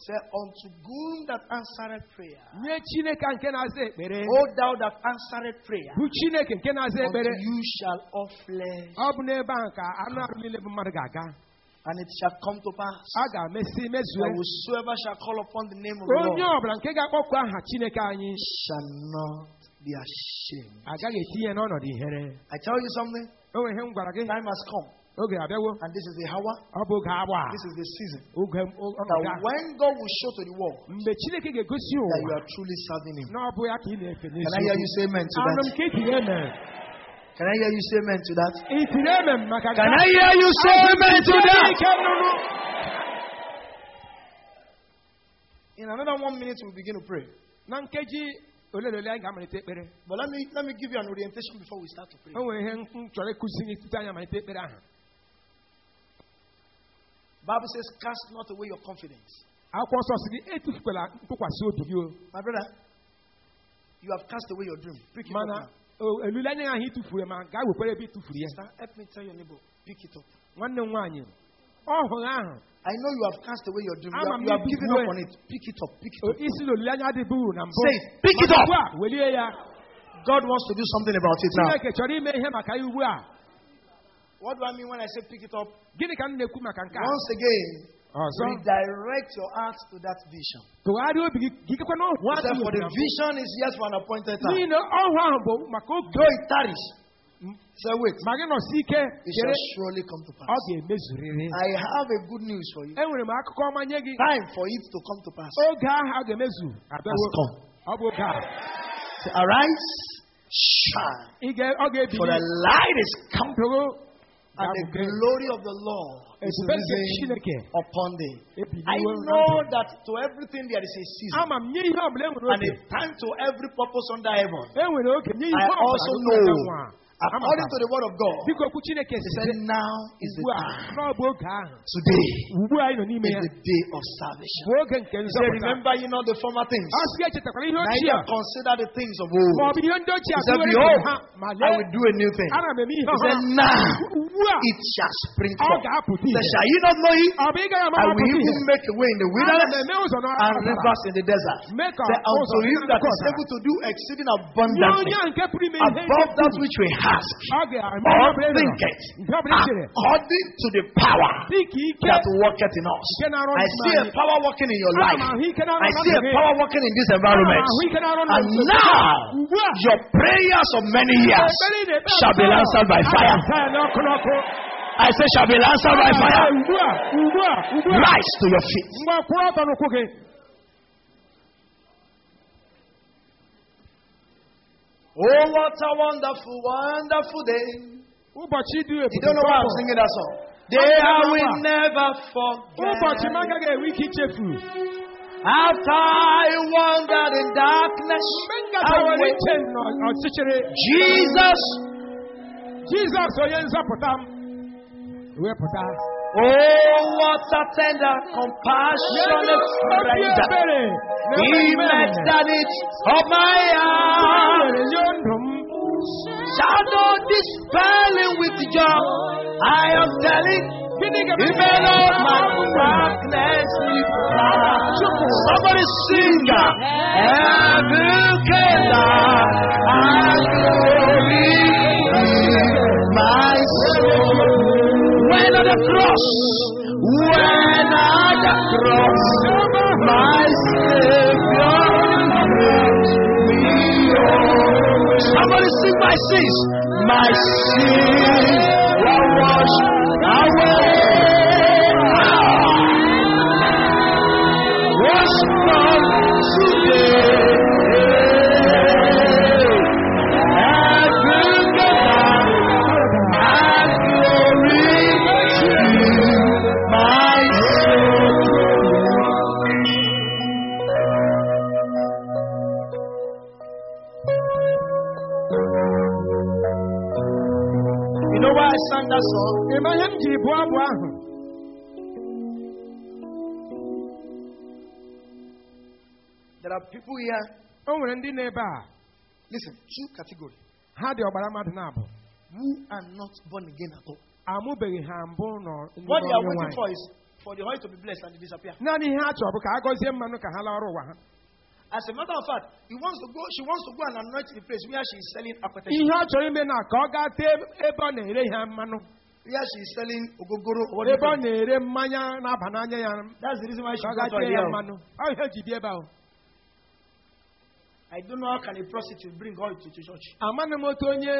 Say, unto whom that answered prayer, nye chineke nke na-aza ekpere. O thou that answered prayer, bụ chineke nke na-aza unto you shall all flesh, ọ bụ n'ebe ahụ ka anụ arụ niile bụ mmadụ ga-aga. And it shall come to pass a ga-emesi mezue that whosoever shall call upon the name of the onye Lord ọbụla nke ga-akpọkwu aha chineke anyị shall not be ashamed. agaghị etinye n'ọnọdụ ihere. I tell you something, o nwere ihe m gwara gị. Time has come, abịawo and this is the hour, ọ bụ oge agba this is the season. oge ọnọdụ That when God will show to the world mgbe chineke ga-egosi that you are truly serving Him. na ọ bụ ya ka ị Can I hear you say amen to that? ka itiri eme Can I hear you say amen to that? itiri eme m maka Can I hear you say amen to that? In another one minute, we'll begin to pray. na nkeji ole na ole anyị But let me let me give you an orientation before we start to pray. o nwere ihe m chọrọ ịkụzi gị tutu anyị amalite ekpere ahụ Bible says, "Cast not away your confidence." akwụkwọ nsọ si gị etufukwala ntụkwasị obi gị My brother, you have cast away your dream. Pick it mana up now. o- olileanya ahụ itufuru ma gaa wekwere ebe itufuru ya Sister, help me tell your neighbor, pick it up. nwanne m nwaanyị ọhụrụ ahụ I know you have cast away your dream. You have, you have given up on it. Pick it up. Pick it up. isi na olileanya adịbụ uru na mbụ Say. Pick it up. ugbu a welie ya God wants to do something about it now. What do I mean when I say pick it up? gịnị ka m na-ekwu maka nke a Once again, ah, ọzọ redirect your heart to that vision. tụgharịa obi gị gị gekwe n'ọhụ He ahụ said, For the vision is yet for an appointed n'ihi time. na ọhụ ahụ bụ maka oge Though it tarries, mm. say, wait, ma gị nọsi ike it shall surely come to ọ pass. ga-emezurịrị I have a good news for you. enwere m akụkọ ọma nye gị. Time for it to come to pass. Oge ahụ a ga-emezu has come. ọ bụ oge a. Say, Arise, shine, Ị ga- ọ ga-ebili for the light is come, and the glory of the Lord is risen upon thee. I know that to everything there is a season ama m nye ihe ọbụla enwere and a time to every purpose under heaven. enwere oge nye I also know. According to the word of God, He said, Now is the time. na ọ bụ oge ahụ Today ugbu a anyị nọ n'ime is the day of salvation. said, Remember ye not the former things, ọ sị echetakwara ihe neither consider the things of old. ma ọ bụ ihe ndị ochie He said, Behold, I will do a new thing. ana m eme ihe He said, Now it shall spring forth. He said, Shall ye not know it? ị gaghị ama I will even make a way in the wilderness and rivers in the desert. Say, unto him that is able to do exceeding abundantly onye a nke pụrụ ime ihe above that which we ask or ihe ọbụla ị think it, nke ọbụla ị chere according to the power dị ka ike that worketh in us. I see a power working in your life. ike na-arụ I see a power working in this environment. ahụ ike na-arụ na And now, your prayers of many years ekpere ị na-ekpe shall be answered by fire. ga-asa ya n'ọkụ n'ọkụ. I say, shall be answered by fire. Rise to your feet. Oh, what a wonderful, wonderful day. You don't know why I'm singing that song. Day I will never forget. agaghị enwe ike ichefu After I wandered in darkness, mgbe m gachawara away. iche n'ọchịchịrị Jesus, jizọs onye nzọpụta m wepụta oh, what a tender, compassionate stranger. He met the need of my heart. Shadow dispelling with joy. I am telling, even of my darkness. Somebody sing that. Heaven can and glory my soul. The cross, when at the cross, my Savior home. Somebody sing my sins. My sins were washed away. Was from are people here. o nwere ndị nọ ebe a Listen, two categories ha dị ọgbara mmadụ na-abụ who are not born again at all. amụbeghị ha mbụ nọ What they are waiting for is for the oil to be blessed and to disappear. naanị ihe ha chọrọ bụ ka a gọzie mmanụ ka ha lawara ụwa ha As a matter of fact, he wants to go. She wants to go and anoint the place where she is selling aquatic, ihe ọ chọrọ ime na ka ọ gaa tee ebe ọ na-ere ihe mmanụ where she is selling ogogoro. or ebe ọ na-ere mmanya na-aba n'anya ya That's the reason why she got to here. ọ ihe ji bịa ebe ahụ I don't know how can a prostitute bring oil to, to church. onye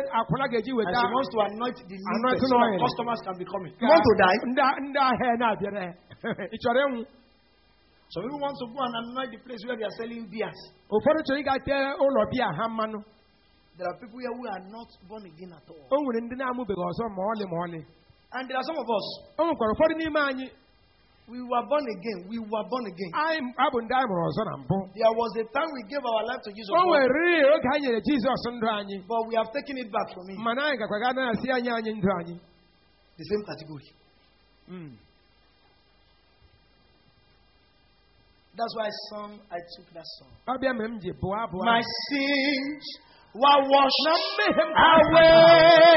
ga-eji And she wants to anoint the new so that customers can be coming. You want to die? ndị ndị ahịa na-abịara ya. ị chọrọ ịnwụ Some people want to go and anoint the place where they are selling beers. ụfọdụ chọrọ ịga tee ụlọ biya ha mmanụ There are people here who are not born again at all. o nwere ndị na-amụbeghị ọzọ ma ọlị ma ọlị And there are some of us, o nwekwara ụfọdụ n'ime anyị we were born again. We were born again. anyị abụ ndị anyị mụrụ ọzọ na mbụ There was a time we gave our life to Jesus, o but, nwere oge anyị nyere jizọs ndụ anyị but we have taken it back from him. mana anyị gakwa gaa na-asị anyị anyị ndụ anyị The same category. Mm. That's why I sung, I took that song. ọ bịa mere m ji bụọ abụ ahụ. My sins were washed na mmehie m away.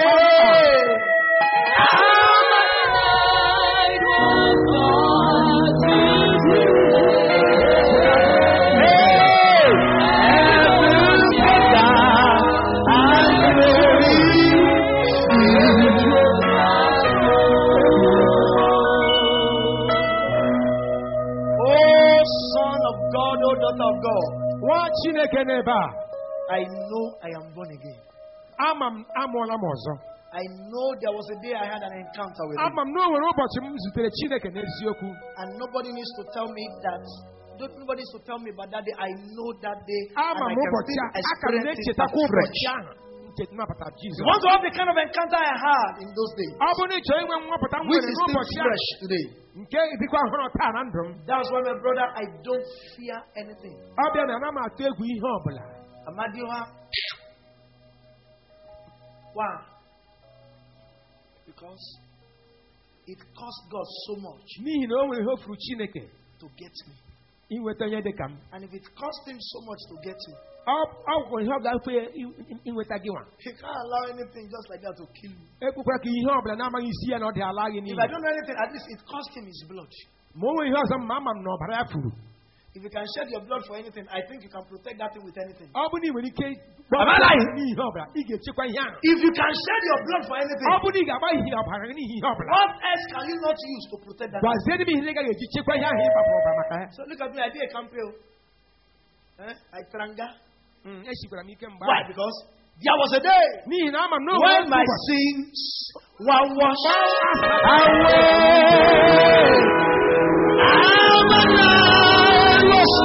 I know I am born again. ama m amụọla m ọzọ I know there was a day I had an encounter with him. ama m na o nwere ụbọchị m zutere chineke n'eziokwu And nobody needs to tell me that. Don't, nobody needs to tell me about that day. I know that day. and I can experience it afresh. Ụbọchị ahụ nke nnapụta You want to have the kind of encounter I had in those days, ọ bụrụ ị chọrọ inwe nwapụta m which is still fresh today. nke dịkwa ọhụrụ taa na ndụ m That's why, my brother, I don't fear anything. ọ bịa na ana m atụ egwu ihe ọbụla Amadioha. Why? Because it cost God so much n'ihi na o nwere ihe o to get me. And if it cost him so much to get me, Ọ- ọ bụ ihe ọ ga-efe inweta gị nwa he can't allow anything just like that to kill me. ekwukwara ka ihe ọbụla na-amaghị isi ya na ọ dị ala gị If n'ihi I don't know anything, at least it cost him his blood. Ma o nwere ihe ọzọ ma ama m na ọbara ya furu If you can shed your blood for anything, I think you can protect that thing with anything. ọ bụ na ị nwere ike Am I lying? n'ihe ọbụla ị ga-echekwa ihe ahụ If you can shed your blood for anything, ọ bụ na ị ga-agba ihe ọbara gị n'ihi ihe ọbụla what else can you not use to protect that? thing? gwazie dị m ihe ndị ị gaghị eji chekwa ihe ahụ ịgbapụ ọbara maka ya So look at me, I did a campaign. Eh? I tranga. Mm, esikwara m ike mgbe Why? ahụ. Because there was a day n'ihi na ama m na o when nwere my ụbọchị sins were washed If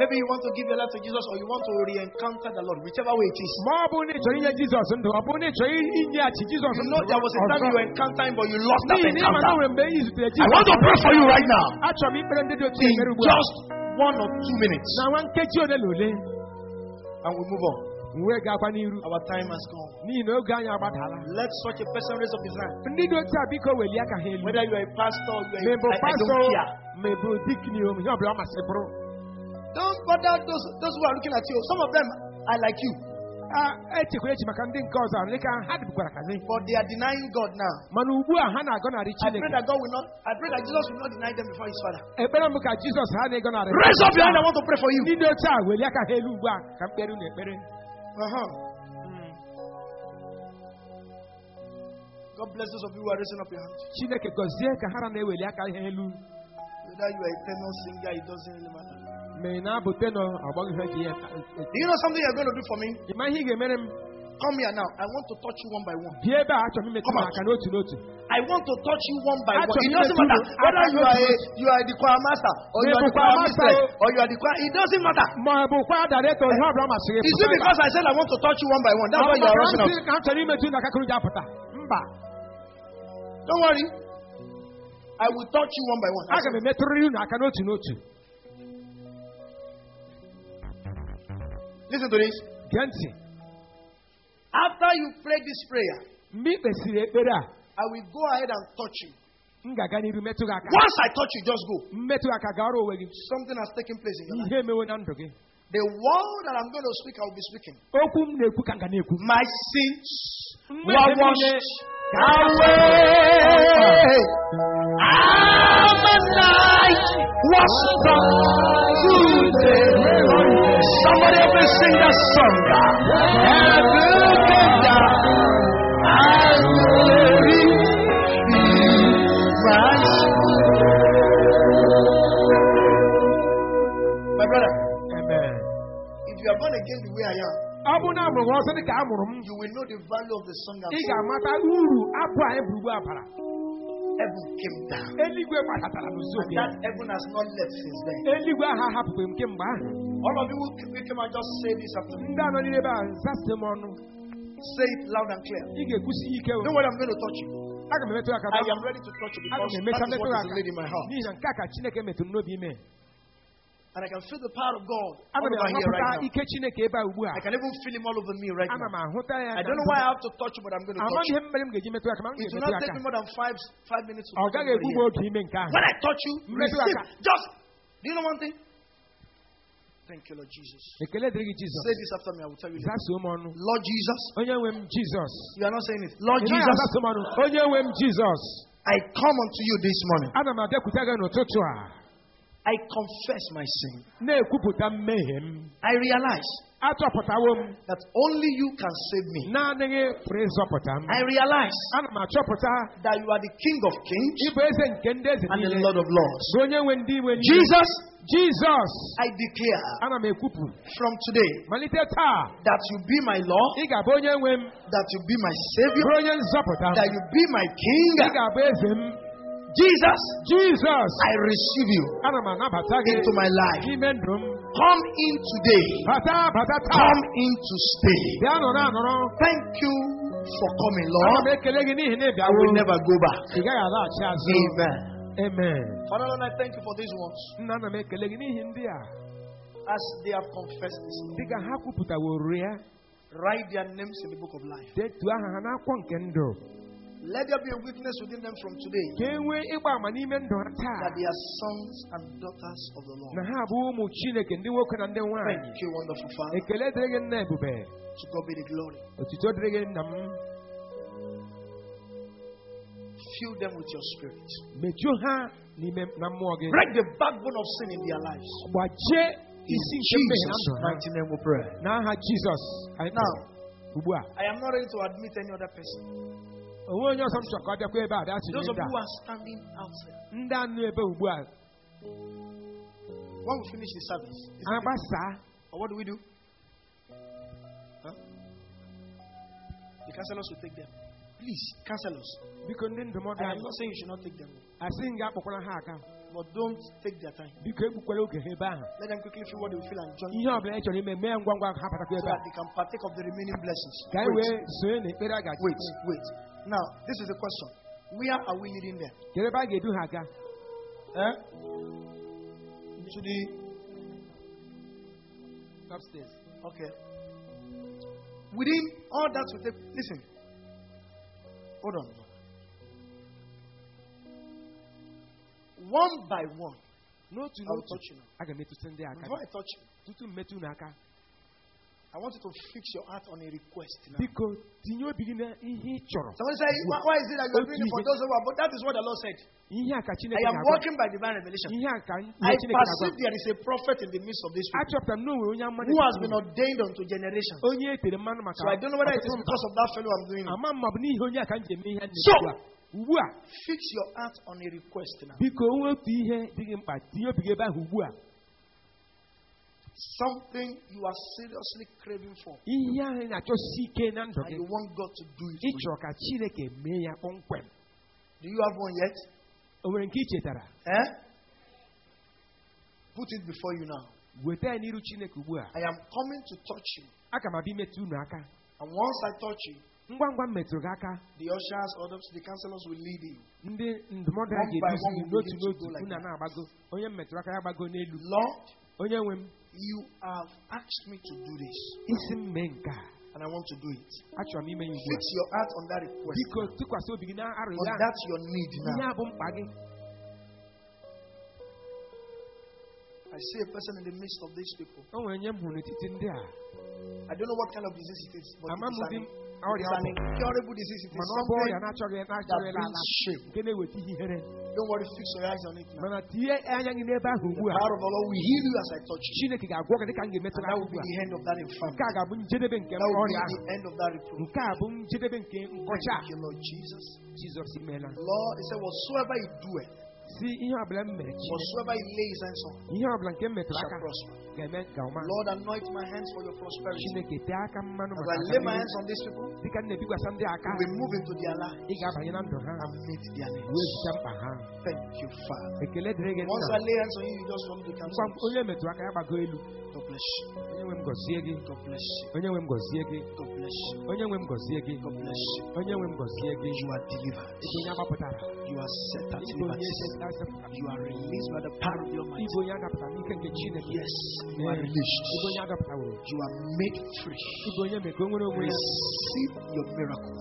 maybe you want to give your life to Jesus or you want to re-encounter the Lord, whichever way it is. ma ọ bụ na ị chọrọ inye jizọs ndụ ọ bụrụ na ị chọrọ inyeghachi jizọs You know there was a time you were encountering, but you lost that n'ihi na ịma na o encounter. I want to pray for you right now. achọrọ m ikpere ndị dị otu In ekpere ugbu a just one or two minutes, na nwa nkeji ole na ole and we move on. m wee gakwa n'iru Our time has gone. n'ihi na oge anyị agbadala Let such a person raise up his hand. ndị dị otu a biko welie aka ha elu Whether you are a pastor, you ma ị bụ are a, I, I pastọ don't care. Don't bother those, those who are looking at you. Some of them are like you, a echekwara echi maka ndị nke ọzọ dịka ha dịbukwara ka gị but they are denying God now. mana ugbu a ha na-agọnarị I pray chineke that God will not, I pray that Jesus will not deny them before his Father. ekpere m ka jizọs ha na-egọnarị Raise up your hand, I want to pray for you. ndị dị otu a welie aka ha elu ugbu a ka mkpere unu ekpere Uh-huh. God bless those of you who are raising up your hands. chineke gọzie ka ha na-eweli aka ha elu Whether you are a tenor singer, it doesn't really matter. Do you know something you're going to do for me? Come here now. I want to touch you one by one. Come on. I want to touch you one by one. It doesn't matter whether you are a, you are the choir master or you are the choir mistress oh. or you are the choir. It doesn't matter. Is it because I said I want to touch you one by one? That's why you are rushing up. Don't worry. I will touch you one by one. I aga m Listen to this. gee ntị After you pray this prayer, mgbe ị kpesịrị ekpere a I will go ahead and touch you. m ga-aga n'iru metụ gị aka Once I touch you, just go. mmetụ aka gara onwe Something has taken place in your life. ihe emewo na ndụ gị The word that I'm going to speak, I will be speaking. okwu m na-ekwu ka m ga na-ekwu My sins were washed away. Ah. I'm a light was today. Somebody ever sing that song? Heaven came down. I will my My brother, Amen. if you are born again the way I am, ọ bụrụ na amụrụ dị ka m you will know the value of the song I'm ị ga-amata uru abụ anyị bụ ugbu a bara Heaven came down. eluigwe gbadatara n'ụzọ And oge that heaven has not left since then. eluigwe ahụ ahapụbeghị m kemgbe ahụ All of you who came came and just say this after me. ndị anọ n'ime ebe a zasite m ọnụ Say it loud and clear. ị ga-ekwusi ike o. Know what I'm going to touch you. aga m emetụ aka I n'ọnụ. am ready to touch you aga because m emecha that is metụ what aka is laid in my heart. n'ihi na nke a ka chineke metụrụ n'obi ime And I can feel the power of God all over here right now. ike chineke ebe a ugbu a I can even feel him all over me right now. I don't know why I have to touch you, but I'm going to touch you. ihe mere m ga-eji metụ aka ma It will not take me more than five five minutes to touch gaghị everybody egbu m here. oge ime nke ahụ When I touch you, receive. Just, do you know one thing? Thank you, Lord Jesus. ekele dịrị gị jizọs Say this after me. I will tell you. later. zasuo ọnụ Lord Jesus. onye nwe m jizọs You are not saying it. Lord Ị Jesus. azasuo ọnụ onye nwe m jizọs I come unto you this morning. ana m abịakwute gị n'ụtụtụ a I confess my sin. na-ekwupụta mmehie m I realize that only you can save me. naanị gị pụrụ ịzọpụta m I realize that you are the King of Kings ịbụ eze nke ndị eze and the Lord of Lords. bụ onye nwe ndị nwe niile. Jesus, I declare from today that you be my Lord, ị ga-abụ onye nwe m. that you be my Savior, bụrụ onye nzọpụta. m that you be my King. Ị ga-abụ eze m Jesus, I receive you ana m anabata gị into my life. n'ime ndụ m Come in today. bata bata Come in to stay. bịa nọrọ anọrọ Thank you for coming, Lord. ekele gị n'ihi na ị will never go back. ị gaghị alaghachi azụ Amen. amen Father, Lord, I thank you for these ones nna ana m ekele gị n'ihi ndị a as they have confessed this. dịka ha kwupụtaworo ya Write their names in the book of life. Detuo aha ha n'akwụkwọ nke ndụ Let there be a witness within them from today ka nwee ịgba ama n'ime ndụ ha taa that they are sons and daughters of the Lord. na ha bụ ụmụ chineke ndị nwoke na ndị nwaanyị Thank you, wonderful Father. ekele dịrị gị nna ebube To God be the glory. otuto dịrị gị nna m Fill them with your spirit. mejuo ha n'ime na mmụọ gị Break the backbone of sin in their lives. In isi nke mmehie na Jesus' mighty name we pray. n'aha jizọs anyị Now, a I am not ready to admit any other person. Those of you who are standing outside, ndị anụ ebe ugbu a when we finish the service, or what do we do? Huh? The counselors will take them. Please, counselors. biko ndị ndụmọdụ I am not saying you should not take them, asị m ga-akpọkwara ha aka but don't take their time. biko egbukwala oge ha ebe ahụ Let them quickly feel what they will feel and join ihe ọ ị chọrọ ime mee ngwa ngwa ha batakwa so that they can partake of the remaining blessings. Wait, wee sonye n'ekpere a ga-achị wait, wait. Now, this is the question. Where are we leading them? kedu ebe a ga-edu Eh? To the upstairs okay. Within all that we take listen. Hold on. One by one, No I no touch you now. aga m etụtụ ndị aka Before I touch you, tutu m metụ n'aka I want you to fix your heart on a request now. biko tinye obi gị na ihe ị chọrọ Somebody say, why, why is it that you're doing it for those who are? But that is what the Lord said. ihe a ka I am walking by divine revelation. ihe a ka I perceive there is a prophet in the midst of this people achọpụtara m na o nwere onye amadi who has been ordained unto generations. onye tere mmanụ maka So I don't know whether it is because of that fellow I'm doing it. ama m ma ọ bụ n'ihi onye a ka m ji eme ihe a So- na-ugbu a ugbu a Fix your heart on a request now. Something you are seriously craving for. ihe ahụ na-achọsi ike na ndụ And gị you want God to do it ị for you. chọrọ ka chineke mee ya kpọmkwem Do you have one yet? o nwere nke ị chetara Eh? Put it before you now. weta ya n'iru chineke ugbu a I am coming to touch you. m abịa imetụ unu aka And once I touch you, ngwa ngwa m metụrụ gị aka the ushers, others, the counselors will lead you. ndị ndụmọdụ a ga-eduzi n'otu n'otu unu na-agbago onye m metụrụ aka ya gbago n'elu onye nwe m You have asked me to do this. And I want to do it. Fix your heart on that request. On that's your need now. I see a person in the midst of these people. I don't know what kind of disease it is, but I'm it is it's an incurable disease. It is something that brings shame. Don't worry, fix your eyes on it now. The power of the Lord will heal you as I touch you. And that will be the end of that infirmity. That will be the end of that reproof. Thank you, Lord Jesus. Jesus, amen. Lord, he said, whatsoever he doeth, whatsoever he lays hands on, he shall prosper ga-eme nke ọma Lord, anoint my hands for your prosperity. chineke tee aka mmanụ As I lay my hands on these people, dịka m na-ebikwasa ndị aka we move into their life ị ga-abanye na ndụ ha and meet their needs. zute mkpa ha Thank you, Father. ekele dịrị gị Once I lay hands on you, you just want to ngwa cancel. m- onye metụrụ aka ya gbago elu God bless you. onye nwe m gọzie gị God bless you. onye nwe m gọzie gị God bless you. onye nwe m gọzie gị God bless you. onye nwe m gọzie gị You are delivered. ịbụ onye agbapụtara You are set at liberty. You are released by the power of the Almighty. ịbụ onye adapụtara n'ike nke chineke Yes, you are Ee, released. You are made free. Receive your miracle.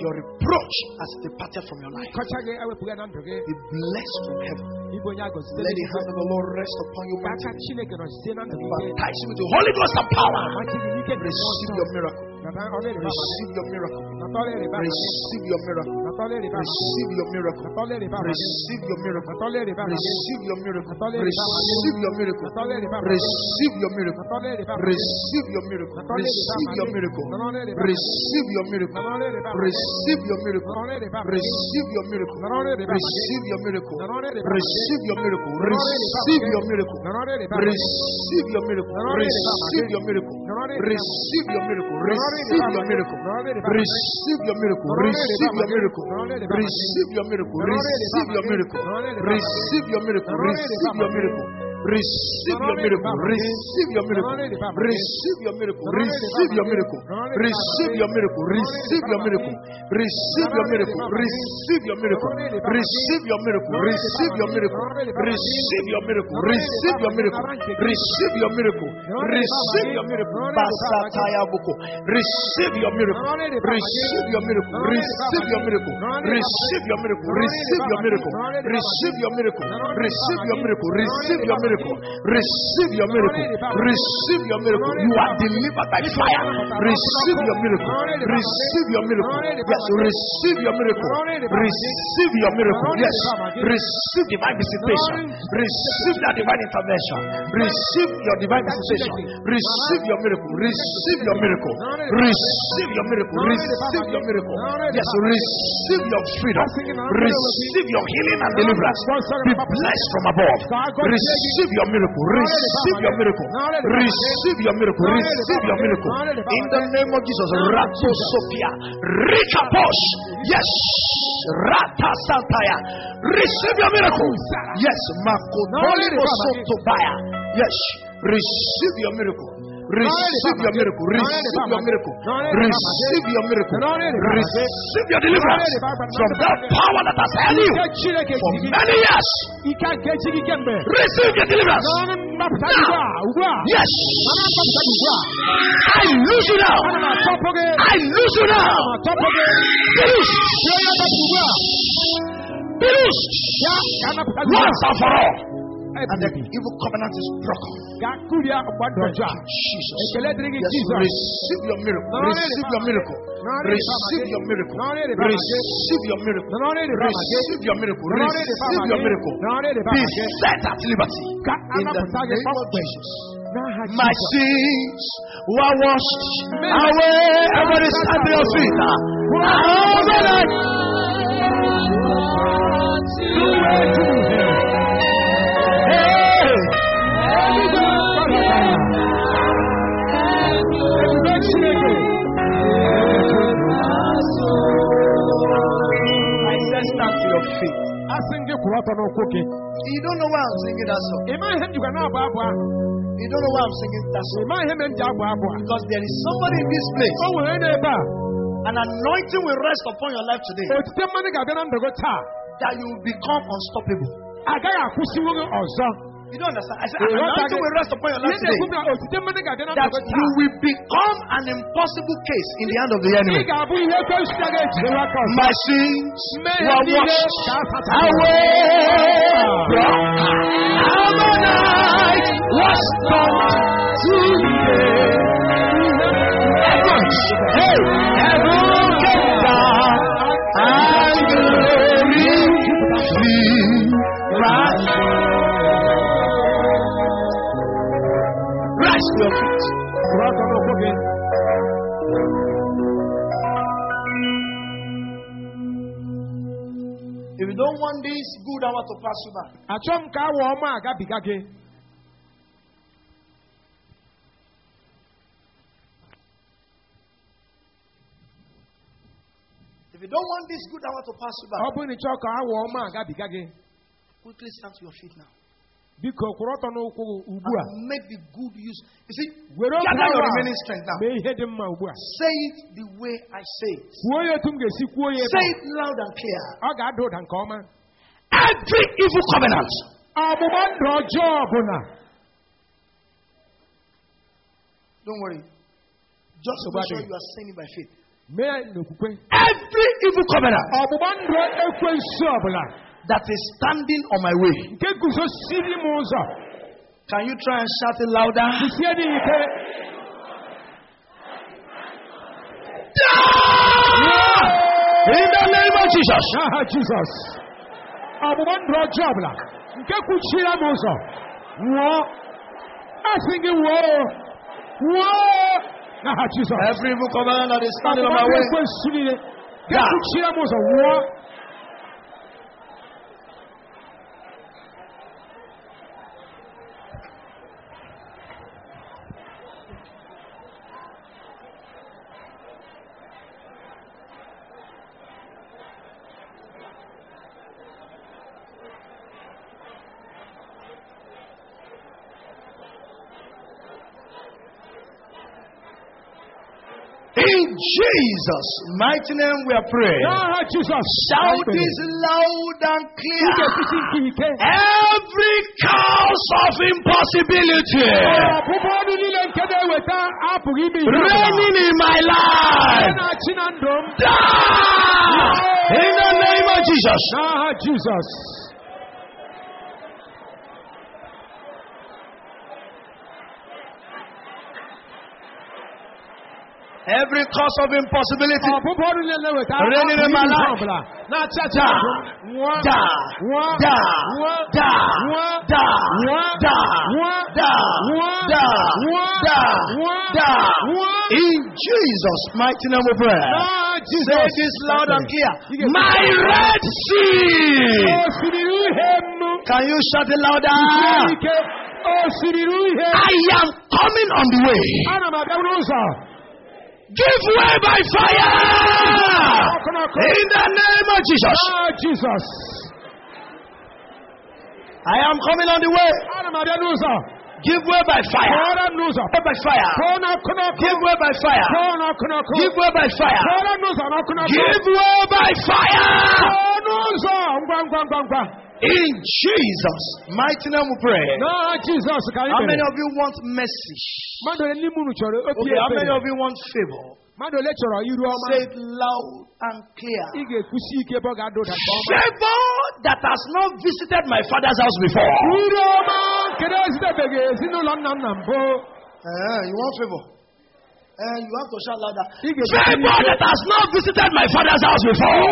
Your reproach has departed from your life. Be blessed from heaven. Let the hand of the Lord rest upon you. And baptize you with the Holy Ghost and power. Receive your miracle. Receive your miracle. Receive your miracle. Receive your miracle. Receive your miracle. Receive your miracle. Receive your miracle. Receive your miracle. Receive your miracle. Receive your miracle. Receive your miracle. Receive your miracle. Receive your miracle. Receive your miracle. Receive your miracle. Receive your miracle. Receive your miracle. Receive your miracle. Receive your miracle. Receive your miracle. Receive your miracle. Receive your miracle. Receive your miracle. Receive your miracle. Receive your miracle. Receive your miracle. Receive your miracle. Receive your miracle. Receive your miracle. Receive your miracle. Receive your miracle. Receive your miracle. Receive your miracle. Receive your miracle. Receive your miracle. Receive your miracle. Receive your miracle. Receive your miracle. Receive your miracle. Receive your miracle. Basataya buko. Receive your miracle. Receive your miracle. Receive your miracle. Receive your miracle. Receive your miracle. Receive your miracle. Receive your miracle. Receive your miracle. Receive your miracle. Receive your miracle. You are delivered by fire. Receive your miracle. Receive your miracle. Yes, receive your miracle. Receive your miracle. Yes, receive divine visitation. Receive that divine intervention. Receive your divine visitation. Receive your miracle. Receive your miracle. Receive your miracle. Receive your miracle. Yes, receive your freedom. Receive your healing and deliverance. Be blessed from above. Receive your miracle. Receive your miracle. Receive your miracle. Receive your miracle. In the name of Jesus. Rato Sophia. Rikaposh. Yes. Rata Santaya. Receive your miracle. Yes. Osotobaya. Yes. Receive your miracle. Receive your miracle. Receive your miracle. Receive your miracle. Receive your deliverance from that power that has held you for many years. Receive your deliverance. Now. Yes. I lose you now. I lose you now. Be loosed. Be loosed. Once and for all. And the evil covenant is broken. ga kụrie mgbadụ Thank you, Jesus. ekele dịrị gị Yes, receive your miracle. Receive your miracle. Receive your miracle. Receive your miracle. Receive your miracle. Receive your miracle. Be set at liberty. In the name of Jesus. My sins were washed away. Everybody stand to your feet. Ah, cooking. You don't know why I'm singing that song. In my hand, you cannot babwa. You don't know why I'm singing that song. In my hand, because there is somebody in this place. Oh, An anointing will rest upon your life today. That you will become unstoppable. You don't understand. I said, "I'm not going to rest upon your life today. That you will become an impossible case in the hand of the enemy. My sins were washed away from Ammonite was come today. Heaven, hey, heaven came down. Rise to your feet. If you don't want this good hour to pass you by, Achọ m ka awa ọma agabiga gị. if you don't want this good hour to pass you by, Ọ bụrụ na ị chọọ ka awa ọma agabiga gị, quickly stand to your feet now. Biko kwụrụ ọtọ n'ụkwụ ugbu a. And make the good use. You see, gather your remaining strength now. mee ihe dị mma ugbu a. Say it the way I say it. Kwuo ya etu m ga-esi kwuo ya ebe Say it loud and clear. Ọ ga-ada ụda nke ọma. Every evil covenant Ọgbụgba ndụ ọjọọ ọbụla. Don't worry. Just make sure you are saying it by faith. Mee n'okwukwe. Every evil covenant Ọgbụgba ndụ ekwensu ọbụla that is standing on my way. nke guzosiri m ụzọ. Can you try and shout it louder? In the name of Jesus. N'aha Jizọs. Ọgbụgba ndụ ọjọọ ọbụla nke kwuchiri m ụzọ. Nwụọ. Asị gị nwụọ. Nwụọ. N'aha Jizọs. Every evil covenant that is standing on my way. kwuchiri m ụzọ. Nwụọ. Jesus' mighty name we are praying. Shout this loud and clear. Every cause of impossibility raining in my life. Die in the name of Jesus. Jesus. Every cause of impossibility. Reigning in my life. da, da, da, da, da, da. In Jesus' mighty name of prayer. Say this loud and clear. My Red Sea. Can you shout it louder? I am coming on the way. Give way by fire! In the name of Jesus. Jesus. I am coming on the way. Give way by fire. Give by fire. Give way by fire. Give way by fire. Give way by fire. In Jesus' mighty name we pray. No, Jesus, how many of you want mercy? Okay, how many of you want favor? Say it loud and clear. Favor that has not visited my father's house before. Uh, you want favor? And you have to shout louder. Anybody that has not visited my father's house before,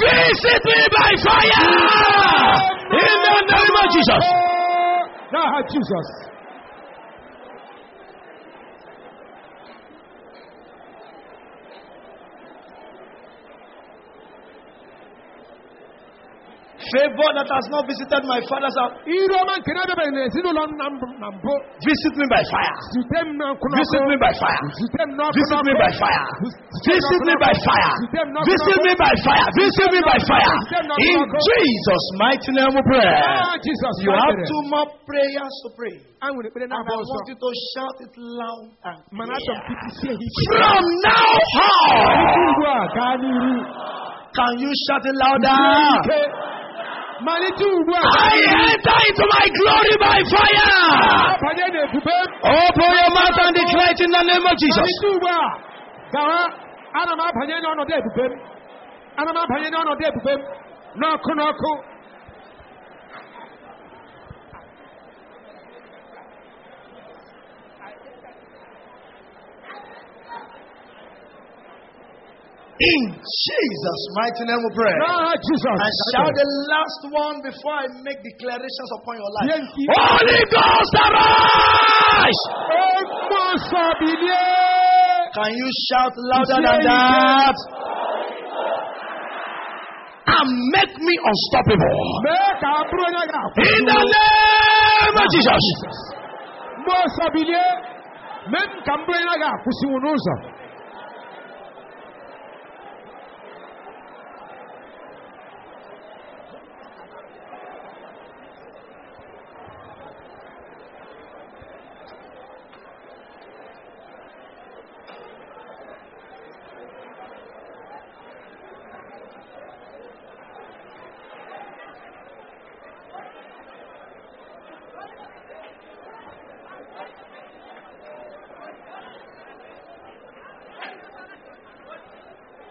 visit me by fire! In the name of Jesus. Jesus. Favor that has not visited my father's house. Visit me by fire. Visit me by fire. Visit me by fire. Visit me by fire. Visit me by fire. Visit me by fire. In Jesus' mighty name we pray. You have two more prayers to pray. And I want you to shout it loud and clear. From now on. Can you shout it louder? I enter into my glory by fire. Open your mouth and declare it in the name of Jesus. malite ugbu a gawa ana m abanye n'ọnọdụ ebube m ana m abanye n'ọnọdụ ebube m n'ọkụ n'ọkụ In Jesus' mighty name we pray. n'aha jizọs And shout the last one before I make declarations upon your life. Holy Ghost arise! Can you shout louder than that? And make me unstoppable. mee ka a bụrụ onye ga-akwụ In the name of Jesus. mmụọ nsọ bilie mee m ka m bụrụ onye ga-akwụsịnwu n'ụzọ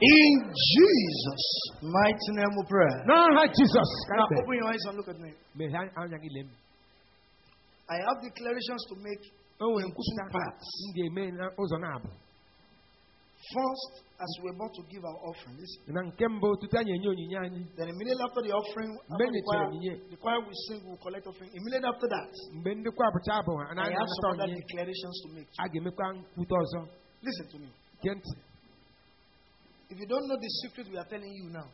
In Jesus' mighty name we pray. n'aha jizọs ka Now anyị open your eyes and look at me. meghee anya gị lee m I have declarations to make o nwere in two parts. m ga-eme n'ụzọ na-abụ First, as we're about to give our offering, listen. na nke mbụ tutu anyị enye onyinye anyị Then immediately after the offering, uh, after the choir, the choir will sing, will collect offering. Immediately after that, mgbe ndị kwapụcha abụ ha I have some other declarations to make. Listen to me. If you don't know the secret we are telling you now,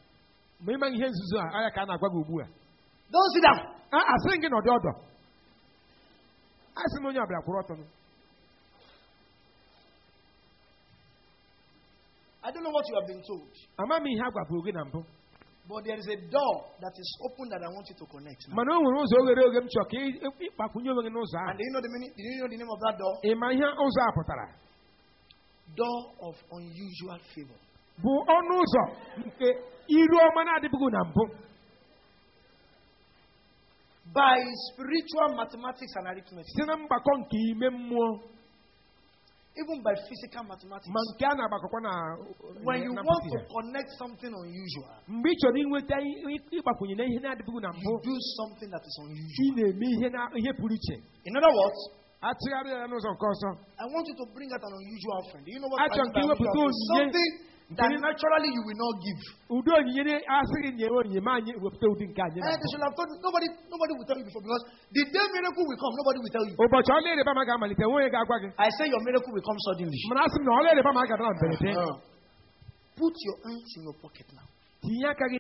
ma ịma ihe nzuzo a anya ka a na-agwa gị ugbu a don't sit down. A- asịghị gị nọdụ ọdọ asị m onye ọbụla kwụrụ ọtọ nụ. I don't know what you have been told, ama m ihe a gwaburu gị na mbụ but there is a door that is open that I want you to connect. Now. mana o nwere ụzọ oghere oge m chọrọ ka ịkpakwunye onwe gị n'ụzọ And do you know the meaning? Do you know the name of that door? ị ma ihe ụzọ a pụtara Door of unusual favor. Bụ ọnụ ụzọ nke iru ọma na-adịbụghị na mbụ. By spiritual mathematics and arithmetic, site na mgbakọ nke ime mmụọ. Even by physical mathematics, ma nke a na-agbakọkwa na when you want to connect something unusual, mgbe ị chọrọ inweta ịgbakwunye na ihe na-adịbụghị na mbụ you do something that is ị unusual. na-eme ihe na ihe pụrụ iche. In other words, atụgharị ya n'ụzọ nke ọzọ. I want you to bring out an unusual offering. Do you know what Achọ I mean by nke iwepụta onyinye. Something that naturally you will not give. wepụta ụdị nke anyị And they should have told nobody, nobody will tell you before because the day miracle will come, nobody will tell you. ụbọchị ọla ịrịba ama ga-amalite nwe onye ga-agwa gị I say your miracle will come suddenly. mana asị m na ọla ịrịba ama ga-adara na mberede Uh, put your hands in your pocket now. tinye aka gị